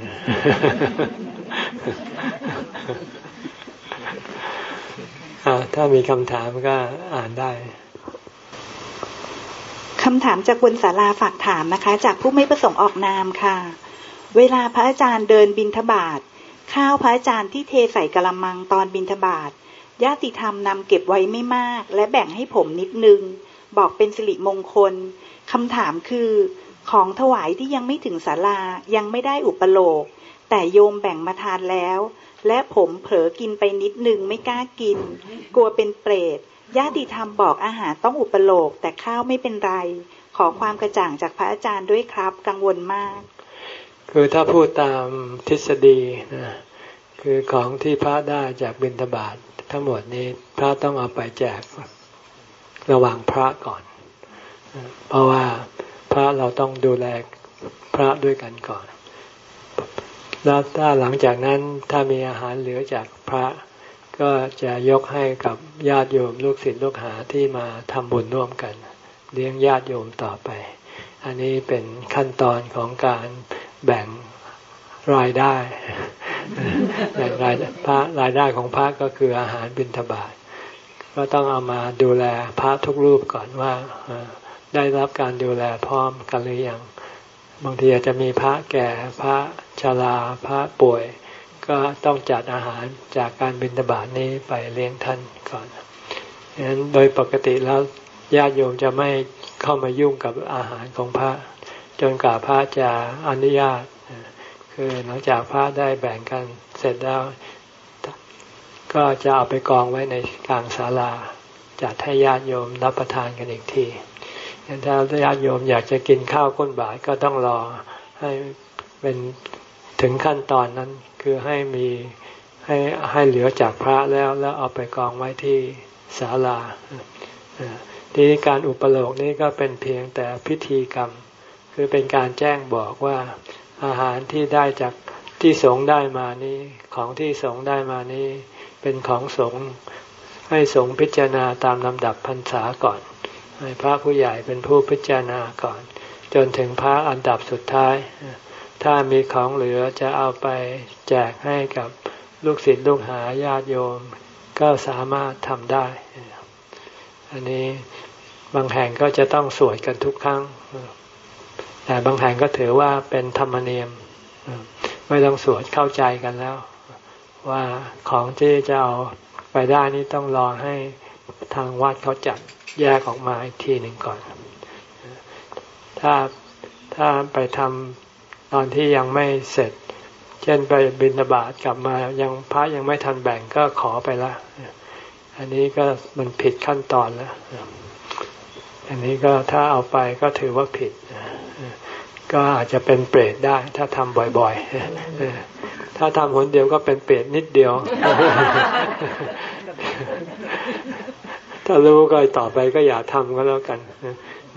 ถ้ามีคำถามก็อ่านได้คำถามจากบนศาลาฝากถามนะคะ จากผู้ไม่ประสงค์ออกนามค่ะ เวลาพระอาจารย์เดินบินทบาทข้าวพระอาจารย์ที่เทใส่กระมังตอนบินทบาทญาติธรรมนำเก็บไว้ไม่มาก และแบ่งให้ผมนิดนึง บอกเป็นสิริมงคลคำถามคือ ของถวายที่ยังไม่ถึงศาลายังไม่ได้อุปโลก แต่โยมแบ่งมาทานแล้ว และผมเผลอกินไปนิดนึงไม่กล้ากิน กลัวเป็นเปรตญาติธรรมบอกอาหารต้องอุปโลก แต่ข้าวไม่เป็นไร ขอความกระจ่างจากพระอาจารย์ด้วยครับ กังวลมาก คือถ้าพูดตามทฤษฎีนะคือของที่พระได้จากบิณฑบาตทั้งหมดนี้พระต้องเอาไปแจกระหว่างพระก่อน เพราะว่า ระเราต้องดูแลพระด้วยกันก่อน แล้วถ้าหลังจากนั้นถ้ามีอาหารเหลือจากพระ ก็จะยกให้กับญาติโยมลูกศิษย์ลูกหาที่มาทำบุญร่วมกัน เลี้ยงญาติโยมต่อไป อันนี้เป็นขั้นตอนของการแบ่งรายได้แบ่งรายพระรายได้ของพระก็คืออาหารบิณฑบาตก็ต้องเอามาดูแลพระทุกรูปก่อนว่า ได้รับการดูแลพร้อมกันหรือยังบางทีอาจจะมีพระแก่พระชราพระป่วย ก็ต้องจัดอาหารจากการบิณฑบาตนี้ไปเลี้ยงท่านก่อนฉะนั้นโดยปกติแล้วญาติโยมจะไม่เข้ามายุ่งกับอาหารของพระ จนกว่าพระจะอนุญาต คือหลังจากพระได้แบ่งกันเสร็จแล้ว ก็จะเอาไปกองไว้ในกลางศาลาจัดให้ญาติโยมรับประทานกันอีกที ถ้าญาติโยมอยากจะกินข้าวก้นบาทก็ต้องรอให้เป็นถึงขั้นตอนนั้นคือให้มีให้ให้เหลือจากพระแล้วแล้วเอาไปกองไว้ที่ศาลาทีนี้การอุปโลกนี้ก็เป็นเพียงแต่พิธีกรรม คือเป็นการแจ้งบอกว่าอาหารที่ได้จากที่สงได้มานี้ของที่สงได้มานี้เป็นของสงให้สงพิจารณาตามลำดับพรรษาก่อน พระผู้ใหญ่เป็นผู้พิจารณาก่อน จนถึงพระอันดับสุดท้าย ถ้ามีของเหลือจะเอาไปแจกให้กับลูกศิษย์ลูกหาญาติโยมก็สามารถทำได้ อันนี้บางแห่งก็จะต้องสวดกันทุกครั้ง แต่บางแห่งก็ถือว่าเป็นธรรมเนียม ไม่ต้องสวดเข้าใจกันแล้ว ว่าของที่จะเอาไปได้นี้ต้องรอให้ ทางวัดเขาจัดแยกออกมาอีกทีหนึ่งก่อน ถ้าถ้าไปทำตอนที่ยังไม่เสร็จ เช่นไปบินบาตกลับมายังพระยังไม่ทันแบ่งก็ขอไปละ อันนี้ก็มันผิดขั้นตอนแล้ว อันนี้ก็ถ้าเอาไปก็ถือว่าผิด ก็อาจจะเป็นเปรตได้ ถ้าทำบ่อยๆ ถ้าทำคนเดียวก็เป็นเปรตนิดเดียว ถ้ารู้ก็ต่อไปก็อย่าทำก็แล้วกัน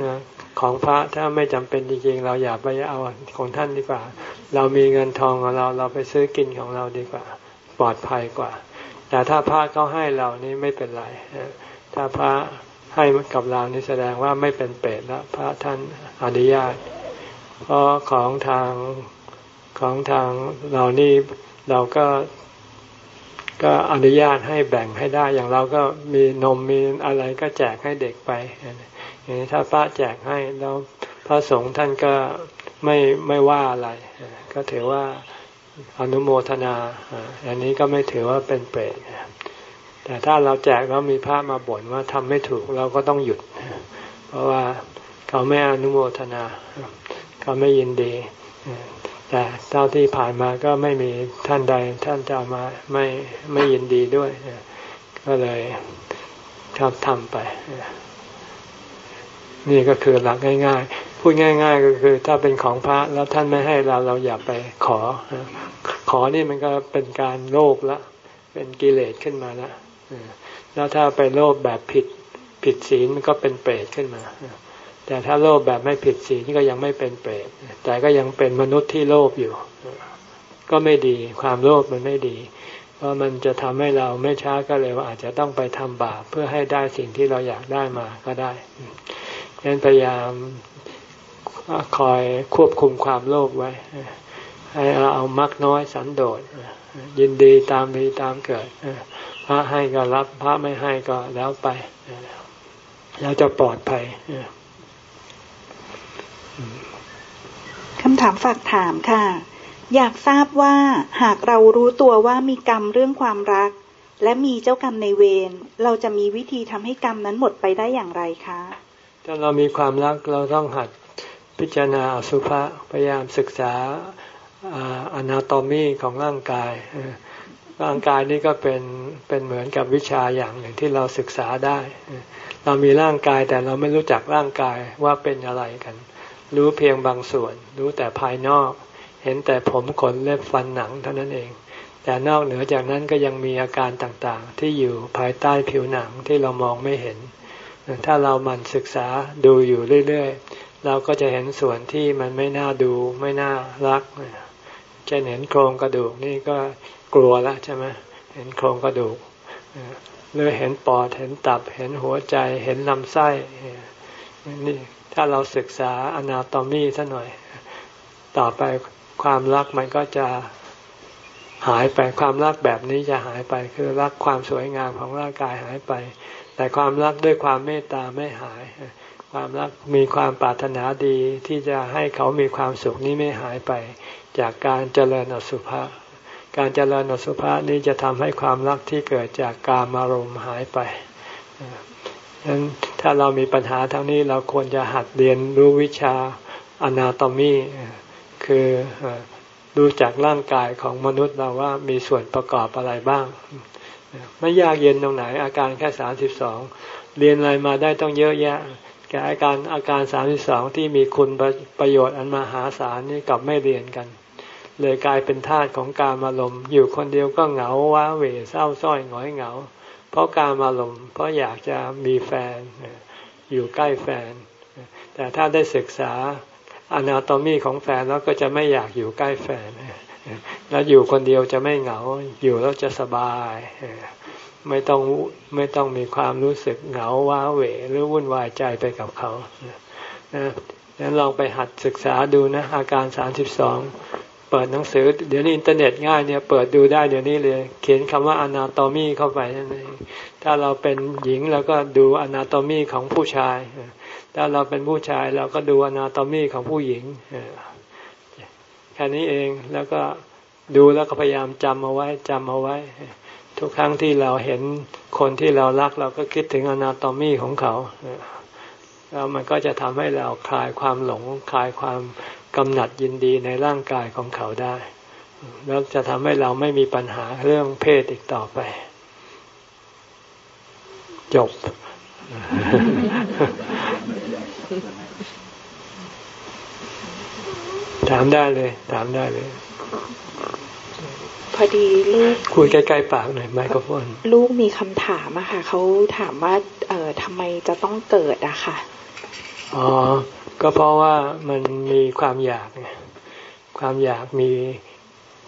นะของพระถ้าไม่จำเป็นจริงๆ เราอย่าไปเอาของท่านดีกว่า เรามีเงินทองของเราเราไปซื้อกินของเราดีกว่า ปลอดภัยกว่า แต่ถ้าพระเขาให้เรานี่ไม่เป็นไรถ้าพระใให้กับเรานี่แสดงว่าไม่เป็นเปรตแล้วพระท่านอนุญาตเพราะของทางของทางเรานี่เราก็ ก็อนุญาตให้แบ่งให้ได้ อย่างเราก็มีนมมีอะไรก็แจกให้เด็กไปอย่างนี้ถ้าพระแจกให้แล้วพระสงฆ์ท่านก็ไม่ไม่ว่าอะไร ก็ถือว่าอนุโมทนาอันนี้ก็ไม่ถือว่าเป็นเปรตแต่ถ้าเราแจกแล้วมีพระมาบ่นว่าทำไม่ถูกเราก็ต้องหยุด เพราะว่าเขาไม่อนุโมทนา เขาไม่ยินดี แต่เท่าที่ผ่านมาก็ไม่มีท่านใดท่านจะมาไม่ไม่ยินดีด้วย ก็เลยทำทำไป นี่ก็คือหลักง่ายๆ พูดง่าย ๆ ก็คือ ถ้าเป็นของพระแล้วท่านไม่ให้เราเราอย่าไปขอ ขอนี่มันก็เป็นการโลภละ เป็นกิเลสขึ้นมาล้วแล้วถ้าไปโลภแบบผิดผิดศีลมันก็เป็นเปรตขึ้นมา แต่ถ้าโลภแบบไม่ผิดศีลก็ยังไม่เป็นเปรตแต่ก็ยังเป็นมนุษย์ที่โลภอยู่ ก็ไม่ดีความโลภมันไม่ดี เพราะมันจะทำให้เราไม่ช้าก็เลยว่าอาจจะต้องไปทำบาปเพื่อให้ได้สิ่งที่เราอยากได้มาก็ได้ดังนั้นพยายามคอยควบคุมความโลภไว้ ให้เราเอามักน้อยสันโดษยินดีตามมีตามเกิดพระให้ก็รับพระไม่ให้ก็แล้วไปเราจะปลอดภัย คำถามฝากถามค่ะ อยากทราบว่าหากเรารู้ตัวว่ามีกรรมเรื่องความรัก และมีเจ้ากรรมในเวรเราจะมีวิธีทำให้กรรมนั้นหมดไปได้อย่างไรคะ ถ้าเรามีความรักเราต้องหัดพิจารณาอสุภะพยายามศึกษาอนาโตมีของร่างกาย ร่างกายนี้ก็เป็นเป็นเหมือนกับวิชาอย่างหนึ่งที่เราศึกษาได้ เรามีร่างกายแต่เราไม่รู้จักร่างกายว่าเป็นอะไรกัน รู้เพียงบางส่วน รู้แต่ภายนอก เห็นแต่ผมขนเล็บฟันหนังเท่านั้นเอง แต่นอกเหนือจากนั้นก็ยังมีอาการต่างๆ ที่อยู่ภายใต้ผิวหนังที่เรามองไม่เห็น ถ้าเรามันศึกษาดูอยู่เรื่อยๆ เราก็จะเห็นส่วนที่มันไม่น่าดูไม่น่ารักจะเห็นโครงกระดูกนี่ก็กลัวแล้วใช่ไหมเห็นโครงกระดูกหรือเห็นปอดเห็นตับเห็นหัวใจเห็นลำไส้นี่ ถ้าเราศึกษาอนาโตมีซะหน่อย ต่อไปความรักมันก็จะหายไปความรักแบบนี้จะหายไป คือรักความสวยงามของร่างกายหายไป แต่ความรักด้วยความเมตตาไม่หาย ความรักมีความปรารถนาดีที่จะให้เขามีความสุขนี้ไม่หายไป จากการเจริญอสุภะการเจริญอสุภะนี้จะทำให้ความรักที่เกิดจากกามารมณ์หายไป ฉะนั้นถ้าเรามีปัญหาทั้งนี้เราควรจะหัดเรียนรู้วิชาอนาโตมีคือดูจากร่างกายของมนุษย์เราว่ามีส่วนประกอบอะไรบ้าง ไม่ยากเย็นตรงไหน อาการแค่สามสิบสองเรียนอะไรมาได้ต้องเยอะแยะแกอาการอาการสามสิบสองที่มีคุณประโยชน์อันมหาศาลนี่กับไม่เรียนกัน เลยกลายเป็นทาสของการอารมณ์อยู่คนเดียวก็เหงาว้าเหวเศร้าส้อยหงอยเหงา เพราะการอารมณ์เพราะอยากจะมีแฟนอยู่ใกล้แฟน แต่ถ้าได้ศึกษาอนาโตมีของแฟนแล้วก็จะไม่อยากอยู่ใกล้แฟน แล้วอยู่คนเดียวจะไม่เหงา อยู่แล้วจะสบาย ไม่ต้องไม่ต้องมีความรู้สึกเหงาว้าเหวหรือวุ่นวายใจไปกับเขานะนั้นลองไปหัดศึกษาดูนะอาการสามสิบสอง เปิดหนังสือ เดี๋ยวนี้อินเทอร์เน็ตง่ายเนี่ยเปิดดูได้เดี๋ยวนี้เลย เขียนคำว่าอนาโตมีเข้าไปนั่นเองถ้าเราเป็นหญิงเราก็ดูอนาโตมีของผู้ชาย ถ้าเราเป็นผู้ชายเราก็ดูอนาโตมีของผู้หญิงแค่นี้เองแล้วก็ดูแล้วก็พยายามจำเอาไว้จำเอาไว้ ทุกครั้งที่เราเห็นคนที่เรารักเราก็คิดถึงอนาโตมีของเขาแล้วมันก็จะทำให้เราคลายความหลงคลายความ กำหนัดยินดีในร่างกายของเขาได้ แล้วจะทำให้เราไม่มีปัญหาเรื่องเพศอีกต่อไป จบ ถามได้เลย ถามได้เลย พอดีลูกคุยใกล้ๆปากหน่อยไมโครโฟนลูกมีคำถามอะค่ะเขาถามว่าเอ่อทำไมจะต้องเกิดอะค่ะ อ๋อ ก็เพราะว่ามันมีความอยากไงความอยากมี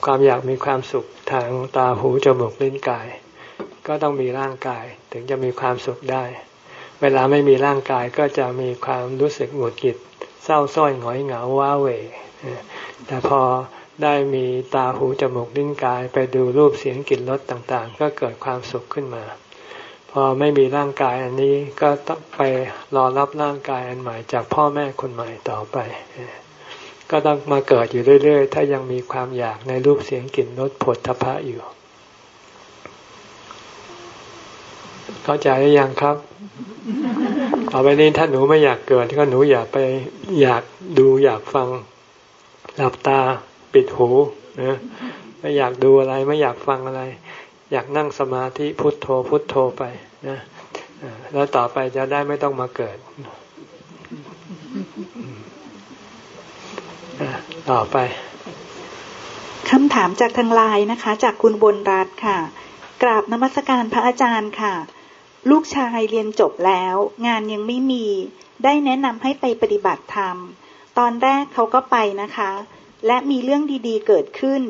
ความอยากมีความสุขทางตาหูจมูกลิ้นกาย ก็ต้องมีร่างกายถึงจะมีความสุขได้ เวลาไม่มีร่างกายก็จะมีความรู้สึกหงุดหงิดเศร้าส้อยหงอยเหงาว้าเหวแต่พอได้มีตาหูจมูกลิ้นกาย ไปดูรูปเสียงกลิ่นรสต่างๆ ก็เกิดความสุขขึ้นมา พอไม่มีร่างกายอันนี้ก็ต้องไปรอรับร่างกายอันใหม่จากพ่อแม่คนใหม่ต่อไป ก็ต้องมาเกิดอยู่เรื่อยๆ ถ้ายังมีความอยากในรูปเสียงกลิ่นรสผลทพะอยู่ เข้าใจหรือยังครับต่อไปนี้ถ้าหนูไม่อยากเกิดก็หนูอย่าไปอยากดูอยากฟังหลับตาปิดหูนะไม่อยากดูอะไรไม่อยากฟังอะไร อยากนั่งสมาธิพุทโธพุทโธไปนะแล้วต่อไปจะได้ไม่ต้องมาเกิดต่อไปคำถามจากทางไลน์นะคะ จากคุณบนรัตค่ะ กราบนมัสการพระอาจารย์ค่ะ ลูกชายเรียนจบแล้ว งานยังไม่มี ได้แนะนำให้ไปปฏิบัติธรรม ตอนแรกเขาก็ไปนะคะ และมีเรื่องดีๆเกิดขึ้น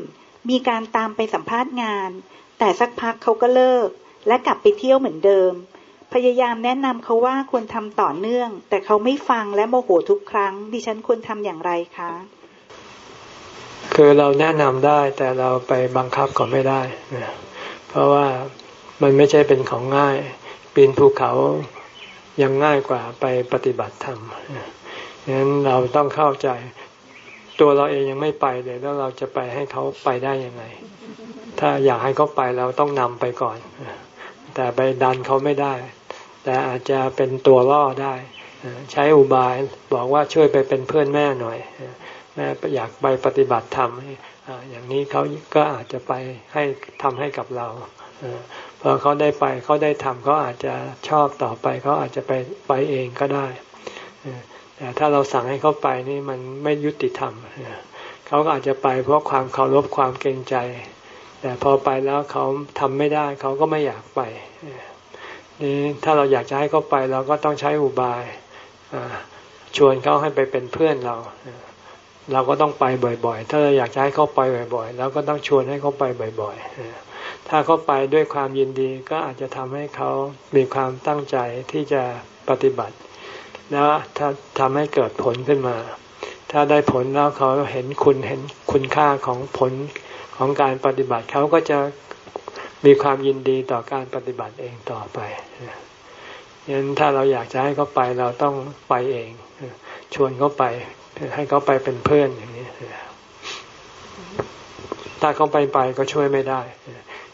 มีการตามไปสัมภาษณ์งาน แต่สักพักเขาก็เลิก และกลับไปเที่ยวเหมือนเดิม พยายามแนะนำเขาว่าควรทำต่อเนื่อง แต่เขาไม่ฟังและโมโหทุกครั้ง ดิฉันควรทำอย่างไรคะ คือเราแนะนำได้แต่เราไปบังคับเขาไม่ได้ เพราะว่ามันไม่ใช่เป็นของง่าย ปีนภูเขายังง่ายกว่าไปปฏิบัติธรรมฉะนั้นเราต้องเข้าใจตัวเราเองยังไม่ไปเลยแล้วเราจะไปให้เขาไปได้ยังไง ถ้าอยากให้เขาไปเราต้องนำไปก่อน แต่ไปดันเขาไม่ได้ แต่อาจจะเป็นตัวล่อได้ ใช้อุบายบอกว่าช่วยไปเป็นเพื่อนแม่หน่อย แม่อยากไปปฏิบัติธรรมอย่างนี้เขาก็อาจจะไปให้ทำให้กับเราพอเขาได้ไปเขาได้ทำเขาอาจจะชอบต่อไปเขาอาจจะไปไปเองก็ได้แต่ถ้าเราสั่งให้เขาไปนี่มันไม่ยุติธรรมเขาก็อาจจะไปเพราะความเคารพความเกรงใจ แต่พอไปแล้วเขาทำไม่ได้เขาก็ไม่อยากไปนี่ถ้าเราอยากจะให้เขาไปเราก็ต้องใช้อุบายชวนเขาให้ไปเป็นเพื่อนเรา เราก็ต้องไปบ่อย ๆ ถ้าเราอยากจะให้เขาไปบ่อยๆเราก็ต้องชวนให้เขาไปบ่อย ๆ ถ้าเขาไปด้วยความยินดีก็อาจจะทำให้เขามีความตั้งใจที่จะปฏิบัติ แล้วถ้าทำให้เกิดผลขึ้นมา ถ้าได้ผลแล้วเขาเห็นคุณเห็นคุณค่าของผล ของการปฏิบัติเขาก็จะมีความยินดีต่อการปฏิบัติเองต่อไปยันถ้าเราอยากจะให้เขาไปเราต้องไปเอง ชวนเขาไป ให้เขาไปเป็นเพื่อนอย่างนี้ ถ้าเขาไปไปก็ช่วยไม่ได้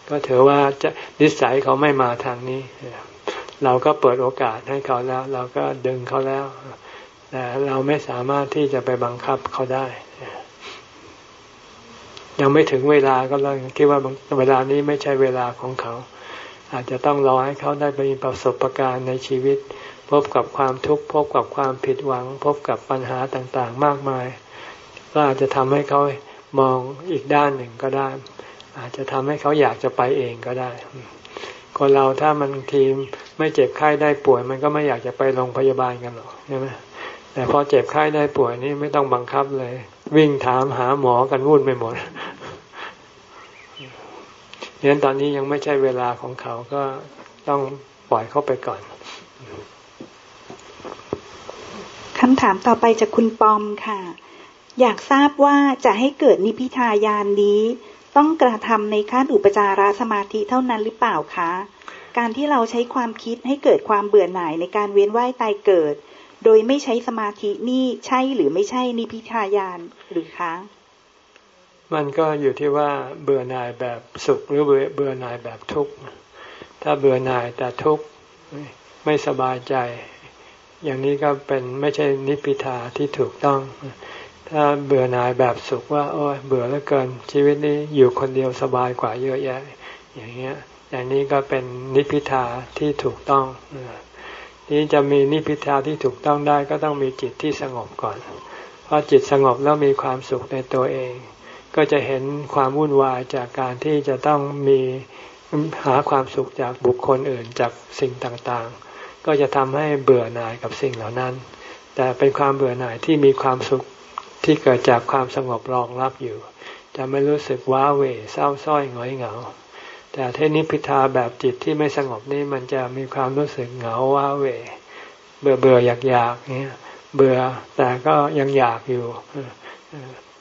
ก็ถือว่าจะนิสัยเขาไม่มาทางนี้ เราก็เปิดโอกาสให้เขาแล้ว เราก็ดึงเขาแล้ว แต่เราไม่สามารถที่จะไปบังคับเขาได้ ยังไม่ถึงเวลาก็เลยคิดว่าเวลานี้ไม่ใช่เวลาของเขา อาจจะต้องรอให้เขาได้ไปมีประสบะการณ์ในชีวิต พบกับความทุกข์พบกับความผิดหวัง พบกับปัญหาต่างๆ มากมาย ก็อาจจะทำให้เขามองอีกด้านหนึ่งก็ได้ อาจจะทำให้เขาอยากจะไปเองก็ได้คนเราถ้ามันทีมไม่เจ็บไข้ได้ป่วย มันก็ไม่อยากจะไปโรงพยาบาลกันหรอกใช่ไหม แต่พอเจ็บไข้ได้ป่วยนี่ไม่ต้องบังคับเลย วิ่งถามหาหมอกันวุ่นไปหมดเนั้นตอนนี้ยังไม่ใช่เวลาของเขาก็ต้องปล่อยเขาไปก่อนคำถามต่อไปจากคุณปอมค่ะ อยากทราบว่าจะให้เกิดนิพิทายานนี้ ต้องกระทำในขั้นอุปจารสมาธิเท่านั้นหรือเปล่าคะ การที่เราใช้ความคิดให้เกิดความเบื่อหน่ายในการเวียนว่ายตายเกิด โดยไม่ใช้สมาธินี่ใช่หรือไม่ใช่นิพิทายานหรือคะ มันก็อยู่ที่ว่าเบื่อหน่ายแบบสุขหรือเบื่อเบื่อหน่ายแบบทุกข์ ถ้าเบื่อหน่ายแต่ทุกข์ไม่สบายใจ อย่างนี้ก็เป็นไม่ใช่นิพิทาที่ถูกต้อง ถ้าเบื่อหน่ายแบบสุขว่า โอ้ยเบื่อเหลือเกิน ชีวิตนี้อยู่คนเดียวสบายกว่าเยอะแยะ อย่างเงี้ยอย่างนี้ก็เป็นนิพิทาที่ถูกต้อง นี่จะมีนิพิทาที่ถูกต้องได้ก็ต้องมีจิตที่สงบก่อนพอจิตสงบแล้วมีความสุขในตัวเอง ก็จะเห็นความวุ่นวายจากการที่จะต้องมีหาความสุขจากบุคคลอื่นจากสิ่งต่างๆ ก็จะทำให้เบื่อหน่ายกับสิ่งเหล่านั้น แต่เป็นความเบื่อหน่ายที่มีความสุขที่เกิดจากความสงบรองรับอยู่ จะไม่รู้สึกว้าเหวเศร้าส้อยหงอยเหงา แต่เทนิพิทาแบบจิตที่ไม่สงบนี่มันจะมีความรู้สึกเหงาว้าเหวเบื่อเบื่ออยากอยากเนี่ยเบื่อแต่ก็ยังอยากอยู่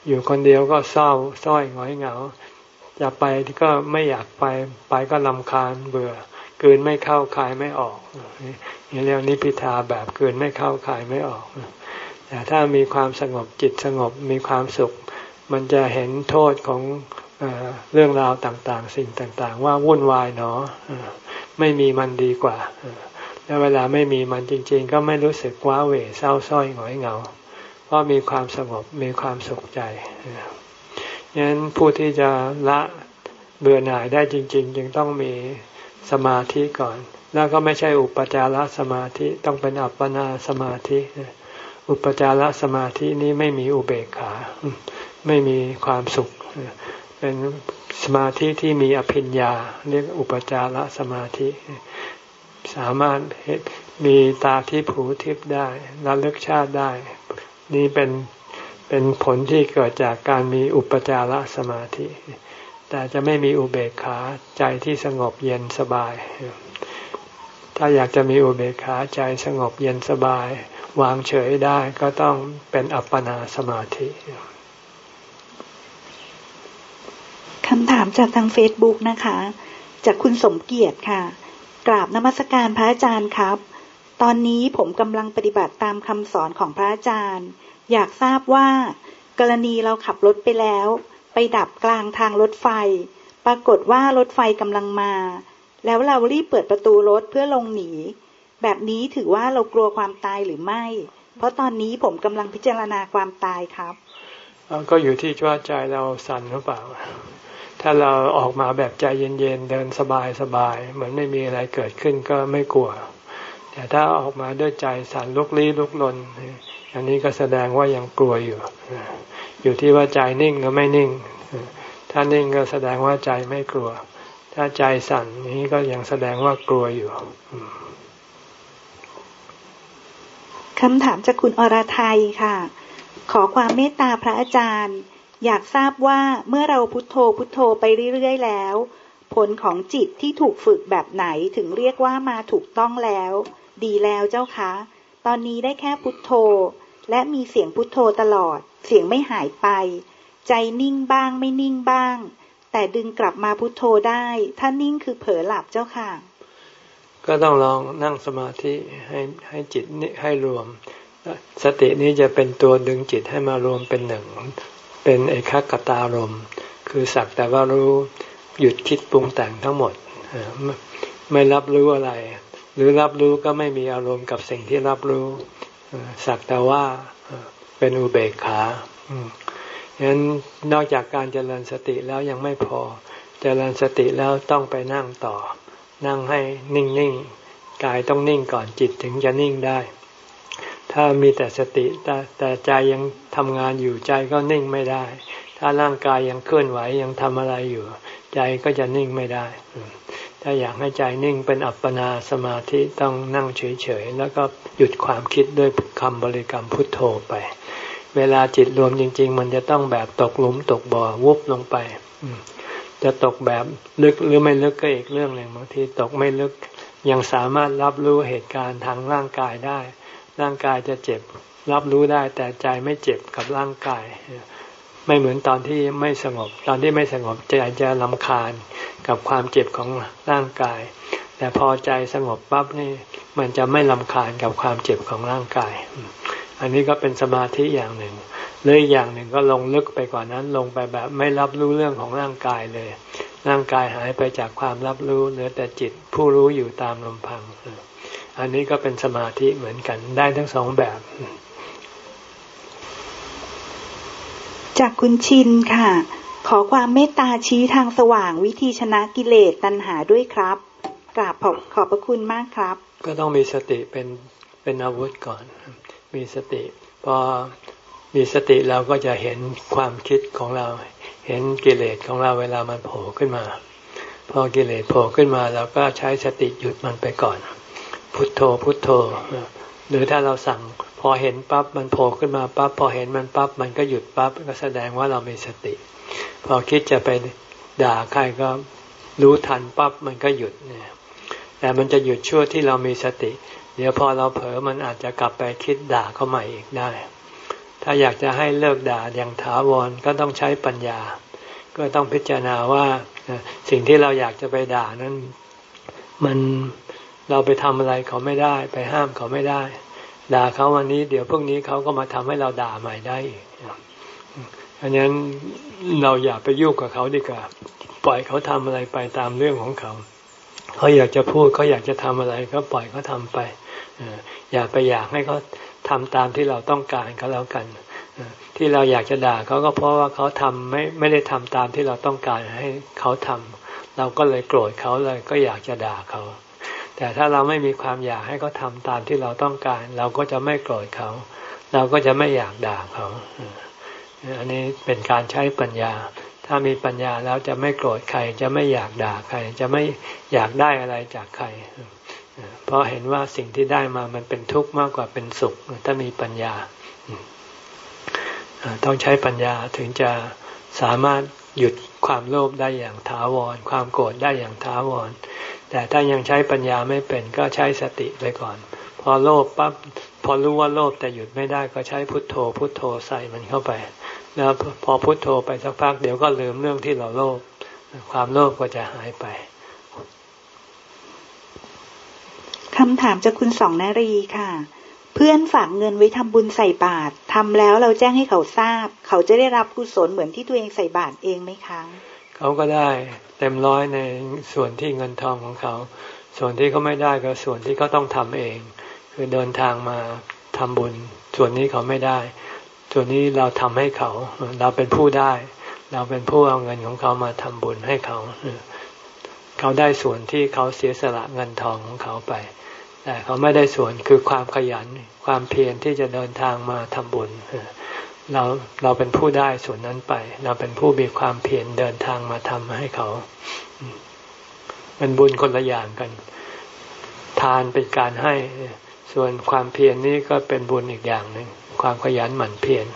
อยู่คนเดียวก็เศร้าส้อยหงอยเหงาจะไปก็ไม่อยากไปไปก็ลำคาญเบื่อกืนไม่เข้าคายไม่ออกนี่เรียกนิพิทาแบบกืนไม่เข้าคายไม่ออกแต่ถ้ามีความสงบจิตสงบมีความสุข มันจะเห็นโทษของ เรื่องราวต่างๆ สิ่งต่างๆ ว่าวุ่นวายเนาะไม่มีมันดีกว่าแล้วเวลาไม่มีมันจริง ๆ ก็ไม่รู้สึกว้าเหวเศร้าส้อยหงอยเหงา เพราะมีความสงบมีความสุขใจฉะนั้นผู้ที่จะละเบื่อหน่ายได้จริง ๆ จึงต้องมีสมาธิก่อน แล้วก็ไม่ใช่อุปจารสมาธิต้องเป็นอัปปนาสมาธิ อุปจารสมาธินี้ไม่มีอุเบกขา ไม่มีความสุข เป็นสมาธิที่มีอภิญญา เรียกอุปจารสมาธิ สามารถมีตาที่ผูทิพได้ระลึกชาติได้ นี่เป็นเป็นผลที่เกิดจากการมีอุปจารสมาธิ แต่จะไม่มีอุเบกขาใจที่สงบเย็นสบาย ถ้าอยากจะมีอุเบกขาใจสงบเย็นสบาย วางเฉยได้ก็ต้องเป็นอัปปนาสมาธิ คำถามจากทางเฟซบุ๊กนะคะ จากคุณสมเกียรติค่ะ กราบนมัสการพระอาจารย์ครับ ตอนนี้ผมกำลังปฏิบัติตามคำสอนของพระอาจารย์ อยากทราบว่า กรณีเราขับรถไปแล้ว ไปดับกลางทางรถไฟ ปรากฏว่ารถไฟกำลังมา แล้วเรารีบเปิดประตูรถเพื่อลงหนี แบบนี้ถือว่าเรากลัวความตายหรือไม่ เพราะตอนนี้ผมกำลังพิจารณาความตายครับ ก็อยู่ที่ว่าใจเราสั่นหรือเปล่า ถ้าเราออกมาแบบใจเย็นๆเดินสบายๆเหมือนไม่มีอะไรเกิดขึ้นก็ไม่กลัว แต่ถ้าออกมาด้วยใจสั่นลุกลี้ลุกลนอันนี้ก็แสดงว่ายังกลัวอยู่ อยู่ที่ว่าใจนิ่งหรือไม่นิ่ง ถ้านิ่งก็แสดงว่าใจไม่กลัว ถ้าใจสั่นนี้ก็ยังแสดงว่ากลัวอยู่คำถามจากคุณอรไทยค่ะ ขอความเมตตาพระอาจารย์ อยากทราบว่าเมื่อเราพุทโธพุทโธไปเรื่อยๆแล้ว ผลของจิตที่ถูกฝึกแบบไหนถึงเรียกว่ามาถูกต้องแล้ว ดีแล้วเจ้าคะ ตอนนี้ได้แค่พุทโธ และมีเสียงพุทโธตลอด เสียงไม่หายไป ใจนิ่งบ้างไม่นิ่งบ้าง แต่ดึงกลับมาพุทโธได้ ถ้านิ่งคือเผลอหลับเจ้าค่ะ ก็ต้องลองนั่งสมาธิให้ให้จิตให้รวม สตินี้จะเป็นตัวดึงจิตให้มารวมเป็นหนึ่ง เป็นเอกคตารมคือสักแต่ว่ารู้หยุดคิดปรุงแต่งทั้งหมด ไม่รับรู้อะไร หรือรับรู้ก็ไม่มีอารมณ์กับสิ่งที่รับรู้สักแต่ว่าเป็นอุเบกขาฉะนั้นนอกจากการเจริญสติแล้วยังไม่พอ เจริญสติแล้วต้องไปนั่งต่อ นั่งให้นิ่งๆกายต้องนิ่งก่อนจิตถึงจะนิ่งได้ ถ้ามีแต่สติแต่แต่ใจยังทำงานอยู่ใจก็นิ่งไม่ได้ ถ้าร่างกายยังเคลื่อนไหวยังทำอะไรอยู่ ใจก็จะนิ่งไม่ได้ ถ้าอยากให้ใจนิ่งเป็นอัปปนาสมาธิต้องนั่งเฉยๆแล้วก็หยุดความคิดด้วยคำบริกรรมพุทโธไป เวลาจิตรวมจริง ๆ มันจะต้องแบบตกหลุมตกบ่อวุบลงไปจะตกแบบลึกหรือไม่ลึกก็อีกเรื่องหนึ่งบางทีตกไม่ลึกยังสามารถรับรู้เหตุการณ์ทางร่างกายได้ ร่างกายจะเจ็บ รับรู้ได้แต่ใจไม่เจ็บกับร่างกาย ไม่เหมือนตอนที่ไม่สงบ ตอนที่ไม่สงบใจจะลำคาญกับความเจ็บของร่างกาย แต่พอใจสงบปั๊บนี่มันจะไม่ลำคาญกับความเจ็บของร่างกาย อันนี้ก็เป็นสมาธิอย่างหนึ่งเลยอย่างหนึ่งก็ลงลึกไปกว่านั้นลงไปแบบไม่รับรู้เรื่องของร่างกายเลย ร่างกายหายไปจากความรับรู้เหลือแต่จิตผู้รู้อยู่ตามลำพัง อันนี้ก็เป็นสมาธิเหมือนกันได้ทั้งสองแบบ จากคุณชินค่ะ ขอความเมตตาชี้ทางสว่างวิธีชนะกิเลสตัณหาด้วยครับกราบขอบขอบพระคุณมากครับ ก็ต้องมีสติเป็นเป็นอาวุธก่อน มีสติพอมีสติเราก็จะเห็นความคิดของเรา เห็นกิเลสของเราเวลามันโผล่ขึ้นมา พอกิเลสโผล่ขึ้นมาเราก็ใช้สติหยุดมันไปก่อน พุทโธพุทโธ หรือถ้าเราสั่งพอเห็นปั๊บมันโผล่ขึ้นมาปั๊บพอเห็นมันปั๊บมันก็หยุดปั๊บก็แสดงว่าเรามีสติ พอคิดจะไปด่าใครก็รู้ทันปั๊บมันก็หยุดเนี่ยแต่มันจะหยุดชั่วที่เรามีสติ เดี๋ยวพอเราเผลอมันอาจจะกลับไปคิดด่าเขาใหม่อีกได้ ถ้าอยากจะให้เลิกด่าอย่างถาวรก็ต้องใช้ปัญญา ก็ต้องพิจารณาว่าสิ่งที่เราอยากจะไปด่านั้นมัน เราไปทำอะไรเขาไม่ได้ ไปห้ามเขาไม่ได้ ด่าเขาวันนี้ เดี๋ยวพรุ่งนี้เขาก็มาทำให้เราด่าใหม่ได้อีกอันนั้นเราอย่าไปยุ่งกับเขาดีกว่าปล่อยเขาทำอะไรไปตามเรื่องของเขา เขาอยากจะพูดเขาอยากจะทำอะไรก็ปล่อยเขาทาไปอย่าไปอยากให้เขาทำตามที่เราต้องการก็แล้วกันที่เราอยากจะด่าเขาก็เพราะว่าเขาทำไม่ไม่ได้ทำตามที่เราต้องการให้เขาทำเราก็เลยโกรธเขาเลยก็อยากจะด่าเขา แต่ถ้าเราไม่มีความอยากให้เขาทาตามที่เราต้องการ เราก็จะไม่โกรธเขา เราก็จะไม่อยากด่าเขาอันนี้เป็นการใช้ปัญญา ถ้ามีปัญญาแล้วจะไม่โกรธใคร จะไม่อยากด่าใคร จะไม่อยากได้อะไรจากใคร เพราะเห็นว่าสิ่งที่ได้มามันเป็นทุกข์มากกว่าเป็นสุข ถ้ามีปัญญา ต้องใช้ปัญญาถึงจะสามารถหยุดความโลภได้อย่างถาวร ความโกรธได้อย่างถาวร แต่ถ้ายังใช้ปัญญาไม่เป็นก็ใช้สติไปก่อน พอโลภปั๊บพอรู้ว่าโลภแต่หยุดไม่ได้ก็ใช้พุทโธ พุทโธใส่มันเข้าไป แล้วพอพุทโธไปสักพักเดี๋ยวก็ลืมเรื่องที่เราโลภความโลภก็จะหายไปคำถามจากคุณสองนารีค่ะ เพื่อนฝากเงินไว้ทำบุญใส่บาตรทำแล้วเราแจ้งให้เขาทราบ เขาจะได้รับกุศลเหมือนที่ตัวเองใส่บาตรเองไหมคะ เขาก็ได้เต็มร้อยในส่วนที่เงินทองของเขา ส่วนที่เขาไม่ได้ก็ส่วนที่เขาต้องทำเอง คือเดินทางมาทำบุญ ส่วนนี้เขาไม่ได้ ส่วนนี้เราทำให้เขา เราเป็นผู้ได้ เราเป็นผู้เอาเงินของเขามาทำบุญให้เขา เขาได้ส่วนที่เขาเสียสละเงินทองของเขาไป แต่เขาไม่ได้ส่วนคือความขยัน ความเพียรที่จะเดินทางมาทำบุญเเราเราเป็นผู้ได้ส่วนนั้นไป เราเป็นผู้มีความเพียรเดินทางมาทำให้เขาเป็นบุญคนละอย่างกัน ทานเป็นการให้ ส่วนความเพียรนนี่ก็เป็นบุญอีกอย่างหนึ่งความขยันหมั่นเพียร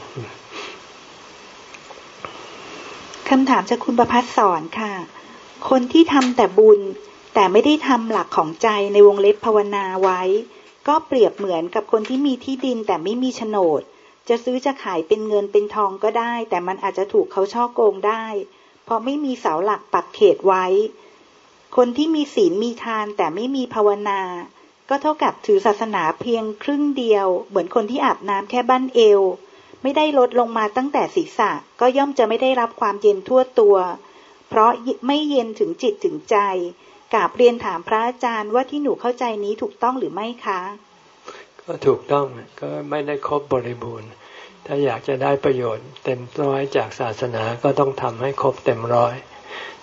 คำถามจากคุณประพัฒสอนค่ะ คนที่ทำแต่บุญ แต่ไม่ได้ทำหลักของใจในวงเล็บภาวนาไว้ ก็เปรียบเหมือนกับคนที่มีที่ดินแต่ไม่มีโฉนด จะซื้อจะขายเป็นเงินเป็นทองก็ได้ แต่มันอาจจะถูกเขาช่อโกงได้ เพราะไม่มีเสาหลักปักเขตไว้ คนที่มีศีลมีทานแต่ไม่มีภาวนา ก็เท่ากับถือศาสนาเพียงครึ่งเดียว เหมือนคนที่อาบน้ำแค่บั้นเอว ไม่ได้ลดลงมาตั้งแต่ศีรษะ ก็ย่อมจะไม่ได้รับความเย็นทั่วตัว เพราะไม่เย็นถึงจิตถึงใจกาบเรียนถามพระอาจารย์ว่าที่หนูเข้าใจนี้ถูกต้องหรือไม่คะ ก็ถูกต้องก็ไม่ได้ครบบริบูรณ์ ถ้าอยากจะได้ประโยชน์เต็มร้อยจากศาสนาก็ต้องทำให้ครบเต็มร้อย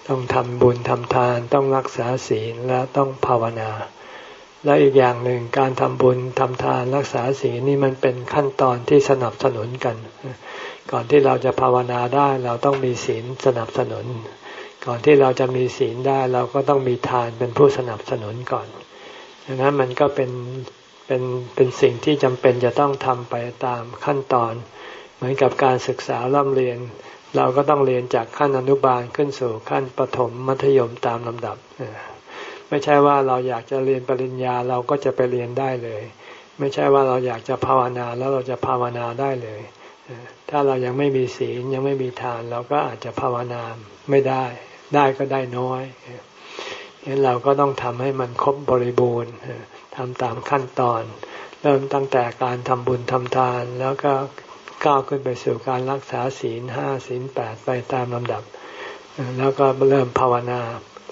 ต้องทำบุญทำทาน ต้องรักษาศีลและต้องภาวนา และอีกอย่างหนึ่งการทำบุญทำทานรักษาศีลนี่มันเป็นขั้นตอนที่สนับสนุนกัน ก่อนที่เราจะภาวนาได้เราต้องมีศีลสนับสนุน ก่อนที่เราจะมีศีลได้เราก็ต้องมีทานเป็นผู้สนับสนุนก่อนดังนั้นมันก็เป็น เป็นเป็นสิ่งที่จำเป็นจะต้องทำไปตามขั้นตอน เหมือนกับการศึกษาล่ำเรียน เราก็ต้องเรียนจากขั้นอนุบาลขึ้นสู่ขั้นประถมมัธยมตามลำดับ ไม่ใช่ว่าเราอยากจะเรียนปริญญาเราก็จะไปเรียนได้เลย ไม่ใช่ว่าเราอยากจะภาวนาแล้วเราจะภาวนาได้เลย ถ้าเรายังไม่มีศีลยังไม่มีทานเราก็อาจจะภาวนาไม่ได้ ได้ก็ได้น้อยฉะนั้นเราก็ต้องทำให้มันครบบริบูรณ์ ทำตามขั้นตอน เริ่มตั้งแต่การทำบุญทำทาน แล้วก็ก้าวขึ้นไปสู่การรักษาศีลห้าศีลแปดไปตามลำดับ แล้วก็เริ่มภาวนา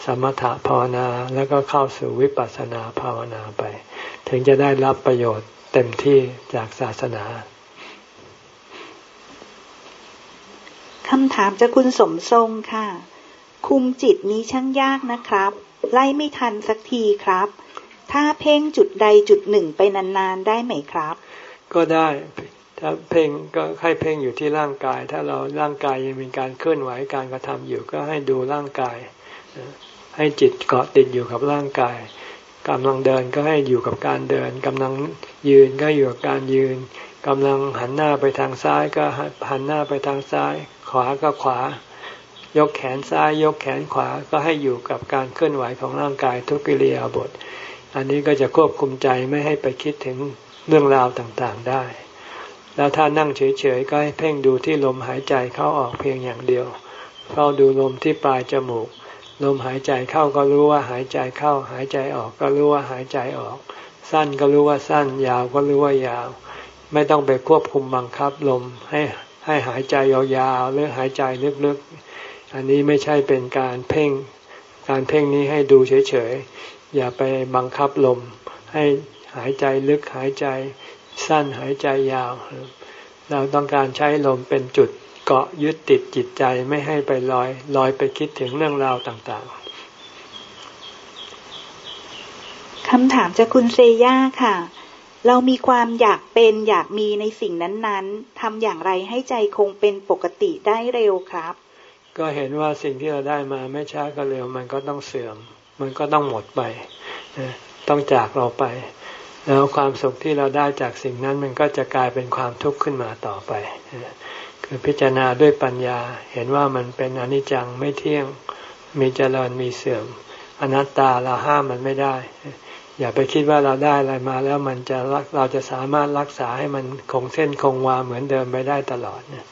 สมถะภาวนาแล้วก็เข้าสู่วิปัสสนาภาวนาไป ถึงจะได้รับประโยชน์เต็มที่จากศาสนาคำถามจากคุณสมทรงค่ะ คุมจิตนี้ช่างยากนะครับ ไล่ไม่ทันสักทีครับ ถ้าเพ่งจุดใดจุดหนึ่งไปนานๆได้ไหมครับ ก็ได้ ถ้าเพ่งก็ให้เพ่งอยู่ที่ร่างกาย ถ้าเราร่างกายยังมีการเคลื่อนไหวการกระทำอยู่ก็ให้ดูร่างกาย ให้จิตเกาะติดอยู่กับร่างกายกำลังเดินก็ให้อยู่กับการเดินกำลังยืนก็อยู่กับการยืนกำลังหันหน้าไปทางซ้ายก็หันหน้าไปทางซ้าย ขวาก็ขวา ยกแขนซ้าย ยกแขนขวาก็ให้อยู่กับการเคลื่อนไหวของร่างกายทุกกิริยาบท อันนี้ก็จะควบคุมใจไม่ให้ไปคิดถึงเรื่องราวต่างๆได้ แล้วถ้านั่งเฉยๆก็ให้เพ่งดูที่ลมหายใจเข้าออกเพียงอย่างเดียวเฝ้าดูลมที่ปลายจมูก ลมหายใจเข้าก็รู้ว่าหายใจเข้า หายใจออกก็รู้ว่าหายใจออก สั้นก็รู้ว่าสั้น ยาวก็รู้ว่ายาว ไม่ต้องไปควบคุมบังคับลมให้ให้หายใจยาวๆหรือหายใจลึกๆ อันนี้ไม่ใช่เป็นการเพ่ง การเพ่งนี้ให้ดูเฉยๆ อย่าไปบังคับลม ให้หายใจลึกหายใจสั้นหายใจยาว เราต้องการใช้ลมเป็นจุดเกาะยึดติดจิตใจไม่ให้ไปลอยลอยไปคิดถึงเรื่องราวต่างๆคำถามจากคุณเซย่าค่ะ เรามีความอยากเป็นอยากมีในสิ่งนั้นๆทำอย่างไรให้ใจคงเป็นปกติได้เร็วครับ ก็เห็นว่าสิ่งที่เราได้มาไม่ช้าก็เร็วมันก็ต้องเสื่อม มันก็ต้องหมดไป ต้องจากเราไป แล้วความสุขที่เราได้จากสิ่งนั้นมันก็จะกลายเป็นความทุกข์ขึ้นมาต่อไป คือพิจารณาด้วยปัญญาเห็นว่ามันเป็นอนิจจังไม่เที่ยงมีเจริญมีเสื่อม อนัตตาเราห้ามมันไม่ได้ อย่าไปคิดว่าเราได้อะไรมาแล้วมันจะรักเราจะสามารถรักษาให้มันคงเส้นคงวาเหมือนเดิมไปได้ตลอดเนี่ย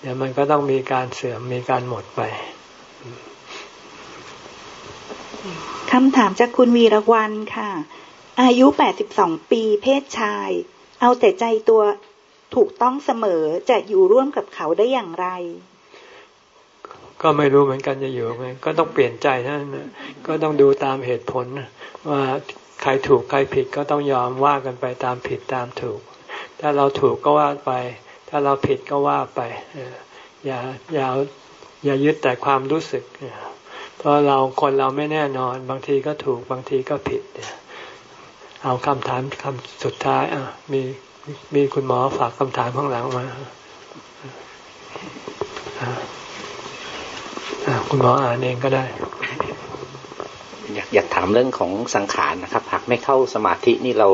เดี๋ยวมันก็ต้องมีการเสื่อมมีการหมดไป คำถามจากคุณวีรวันค่ะ อายุแปดสิบสองปี เพศชาย เอาแต่ใจตัวถูกต้องเสมอจะอยู่ร่วมกับเขาได้อย่างไร ก็ไม่รู้เหมือนกันจะอยู่ไงก็ต้องเปลี่ยนใจนั่นก็ต้องดูตามเหตุผล ว่าใครถูกใครผิดก็ต้องยอมว่ากันไปตามผิดตามถูก ถ้าเราถูกก็ว่าไป ถ้าเราผิดก็ว่าไปอย่าอย่าอย่ายึดแต่ความรู้สึก เพราะเราคนเราไม่แน่นอน บางทีก็ถูกบางทีก็ผิด เอาคำถามคำสุดท้ายอะมีมีคุณหมอฝากคำถามข้างหลังมาคุณหมออ่านเองก็ได้ อยากอยากถามเรื่องของสังขารนะครับ หากไม่เข้าสมาธินี่เรา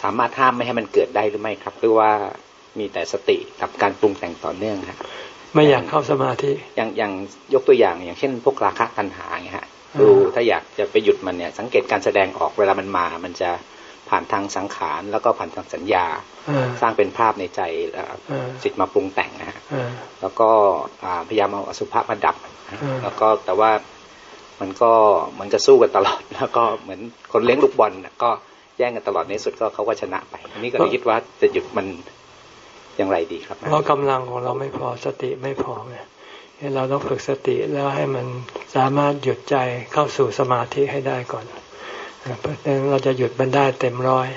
สามารถห้ามไม่ให้มันเกิดได้หรือไม่ครับ หรือว่ามีแต่สติกับการปรุงแต่งต่อเนื่องครับ ไม่อยากเข้าสมาธิ อย่างอย่างยกตัวอย่างอย่างเช่น พวกราคะตัณหาอย่างเงี้ยดูถ้าอยากจะไปหยุดมันเนี่ย สังเกตการแสดงออกเวลามันมา มันจะผ่านทางสังขารแล้วก็ผ่านทางสัญญา สร้างเป็นภาพในใจจิตมาปรุงแต่งนะฮะแล้วก็พยายามเอาอสุภะมาดับ แล้วก็แต่ว่ามันก็มันจะสู้กันตลอด แล้วก็เหมือนคนเลี้ยงลูกบอลก็แย่งกันตลอดในสุดก็เขาก็ชนะไปอันนี้ก็เลยคิดว่าจะหยุดมัน อย่างไรดีครับเพราะกำลังของเราไม่พอสติไม่พอไงเราต้องฝึกสติแล้วให้มันสามารถหยุดใจเข้าสู่สมาธิให้ได้ก่อนเพราะฉะนั้นเราจะหยุดมันได้เต็มร้อย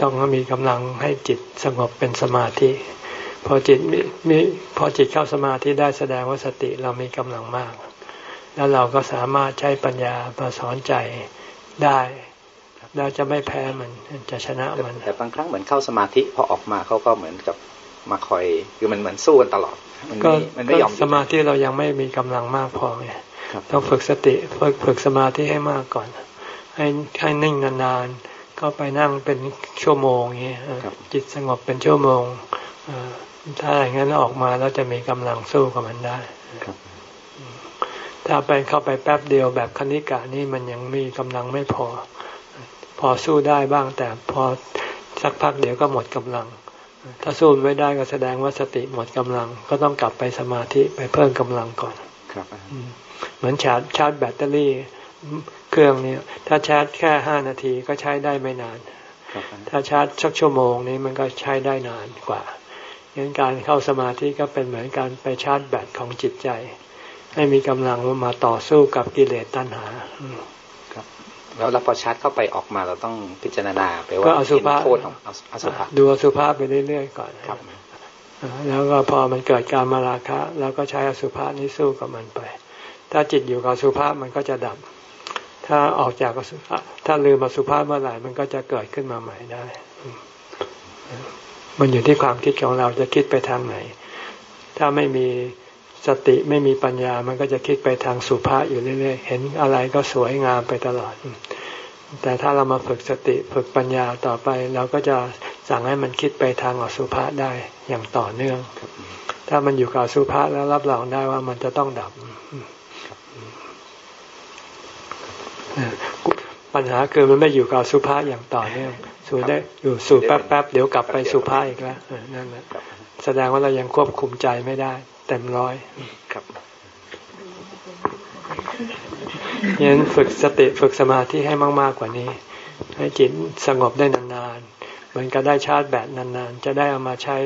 ต้องมีกำลังให้จิตสงบเป็นสมาธิ พอจิตมีมีพอจิตเข้าสมาธิได้แสดงว่าสติเรามีกำลังมาก แล้วเราก็สามารถใช้ปัญญามาสอนใจได้เราจะไม่แพ้มันจะชนะมันแต่บางครั้งเหมือนเข้าสมาธิพอออกมาเขาก็เหมือนกับ มาคอยคือมันเหมือนสู้กันตลอดก็มันไม่ยอมสมาธิเรายังไม่มีกำลังมากพอไงต้องฝึกสติฝึกฝึกสมาธิให้มากก่อน ให้ให้นิ่งนานๆก็ไปนั่งเป็นชั่วโมงอย่างนี้จิตสงบเป็นชั่วโมงถ้าอย่างนั้นออกมาแล้วจะมีกำลังสู้กับมันได้ถ้าไปเข้าไปแป๊บเดียวแบบคณิกานี่มันยังมีกำลังไม่พอ พอสู้ได้บ้างแต่พอสักพักเดี๋ยวก็หมดกำลัง ถ้าสู้ไม่ได้ก็แสดงว่าสติหมดกำลัง ก็ต้องกลับไปสมาธิไปเพิ่มกำลังก่อน ครับเหมือนชาร์จชาร์จแบตเตอรี่เครื่องนี้ถ้าชาร์จแค่ห้านาทีก็ใช้ได้ไม่นาน ถ้าชาร์จสักชั่วโมงนี้มันก็ใช้ได้นานกว่าดังนั้นการเข้าสมาธิก็เป็นเหมือนการไปชาร์จแบตของจิตใจ ให้มีกำลังมาต่อสู้กับกิเลสตัณหาครับ แล้วเราพอชาร์จเข้าไปออกมาเราต้องพิจารณาไปว่าเห็นโทษของอสุภะดูอสุภะไปเรื่อยๆก่อนครับแล้วก็พอมันเกิดการมาราคะเราก็ใช้อสุภะนี้สู้กับมันไป ถ้าจิตอยู่กับสุภาพมันก็จะดับ ถ้าออกจากสุภาพถ้าลืมมาสุภาพเมื่อไหร่มันก็จะเกิดขึ้นมาใหม่ได้ มันอยู่ที่ความคิดของเราจะคิดไปทางไหน ถ้าไม่มี สติไม่มีปัญญามันก็จะคิดไปทางสุภาพอยู่เรื่อย ๆ เห็นอะไรก็สวยงามไปตลอด แต่ถ้าเรามาฝึกสติฝึกปัญญาต่อไป เราก็จะสั่งให้มันคิดไปทางอสุภะได้อย่างต่อเนื่อง ถ้ามันอยู่กับสุภะแล้วรับรองได้ว่ามันจะต้องดับปัญหาคือมันไม่อยู่กับสุภาษอย่างต่อเนื่องสูได้อยู่สู่แป๊บๆเดี๋ยวกลับไปสุภาษอีกแล้วนั่นแหละแสดงว่าเรายังควบคุมใจไม่ได้ เต็มร้อยครับยันฝึกสติฝึกสมาธิให้มาก ๆ กว่านี้ ให้จิตสงบได้นานๆเหมือนกับได้ชาร์จแบตนานๆ จะได้เอามาใช้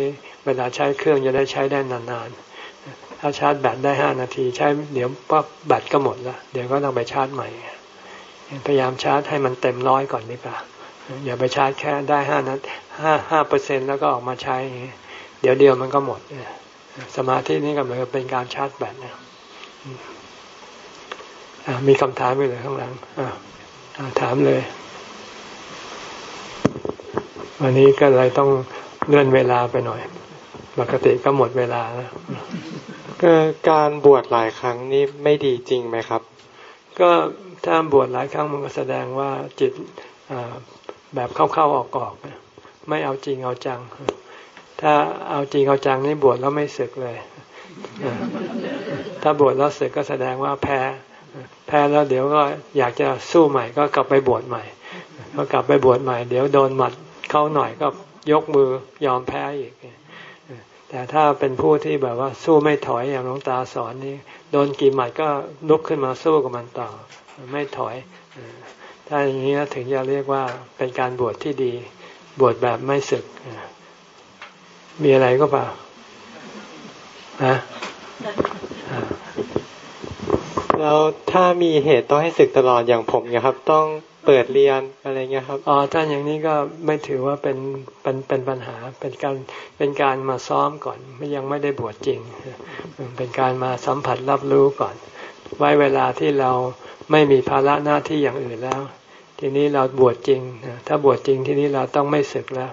เวลาใช้เครื่องจะได้ใช้ได้นานๆ ถ้าชาร์จแบตได้ห้านาทีใช้เดี๋ยวปั๊บแบตก็หมดละเดี๋ยวก็ต้องไปชาร์จใหม่ พยายามชาร์จให้มันเต็มร้อยก่อนดีกว่าอย่าไปชาร์จแค่ได้ห้านัดห้าห้าเปอร์เซ็นแล้วก็ออกมาใช้ เดี๋ยวเดียวมันก็หมด สมาธินี่ก็เหมือนเป็นการชาร์จแบตนะมีคำถามไปเลยข้างหลังถามเลย วันนี้ก็เลยต้องเลื่อนเวลาไปหน่อย ปกติก็หมดเวลาแล้วก็การบวชหลายครั้งนี่ไม่ดีจริงไหมครับ ก็ถ้าบวชหลายครั้งมันก็แสดงว่าจิตแบบเข้าๆออกๆไม่เอาจริงเอาจัง ถ้าเอาจริงเอาจังนี่บวชแล้วไม่สึกเลย ถ้าบวชแล้วสึกก็แสดงว่าแพ้ แพ้แล้วเดี๋ยวก็อยากจะสู้ใหม่ก็กลับไปบวชใหม่พอกลับไปบวชใหม่ เดี๋ยวโดนหมัดเข้าหน่อยก็ยกมือยอมแพ้อีก แต่ถ้าเป็นผู้ที่แบบว่าสู้ไม่ถอยอย่างหลวงตาสอนนี่โดนกี่หมัดก็ลุกขึ้นมาสู้กับมันต่อ ไม่ถอยถ้าอย่างนี้ถึงจะเรียกว่าเป็นการบวชที่ดี บวชแบบไม่ศึก มีอะไรก็เปล่าฮะแล้วถ้ามีเหตุต้องให้ศึกตลอดอย่างผมเนี่ยครับ ต้องเปิดเรียนอะไรเงี้ยครับอ๋อถ้านอย่างนี้ก็ไม่ถือว่าเป็นเป็นเป็นปัญหาเป็นการเป็นการมาซ้อมก่อนไม่ยังไม่ได้บวชจริง เป็นการมาสัมผัสรับรู้ก่อน ไว้เวลาที่เราไม่มีภาระหน้าที่อย่างอื่นแล้ว ทีนี้เราบวชจริงถ้าบวชจริงทีนี้เราต้องไม่ศึกแล้ว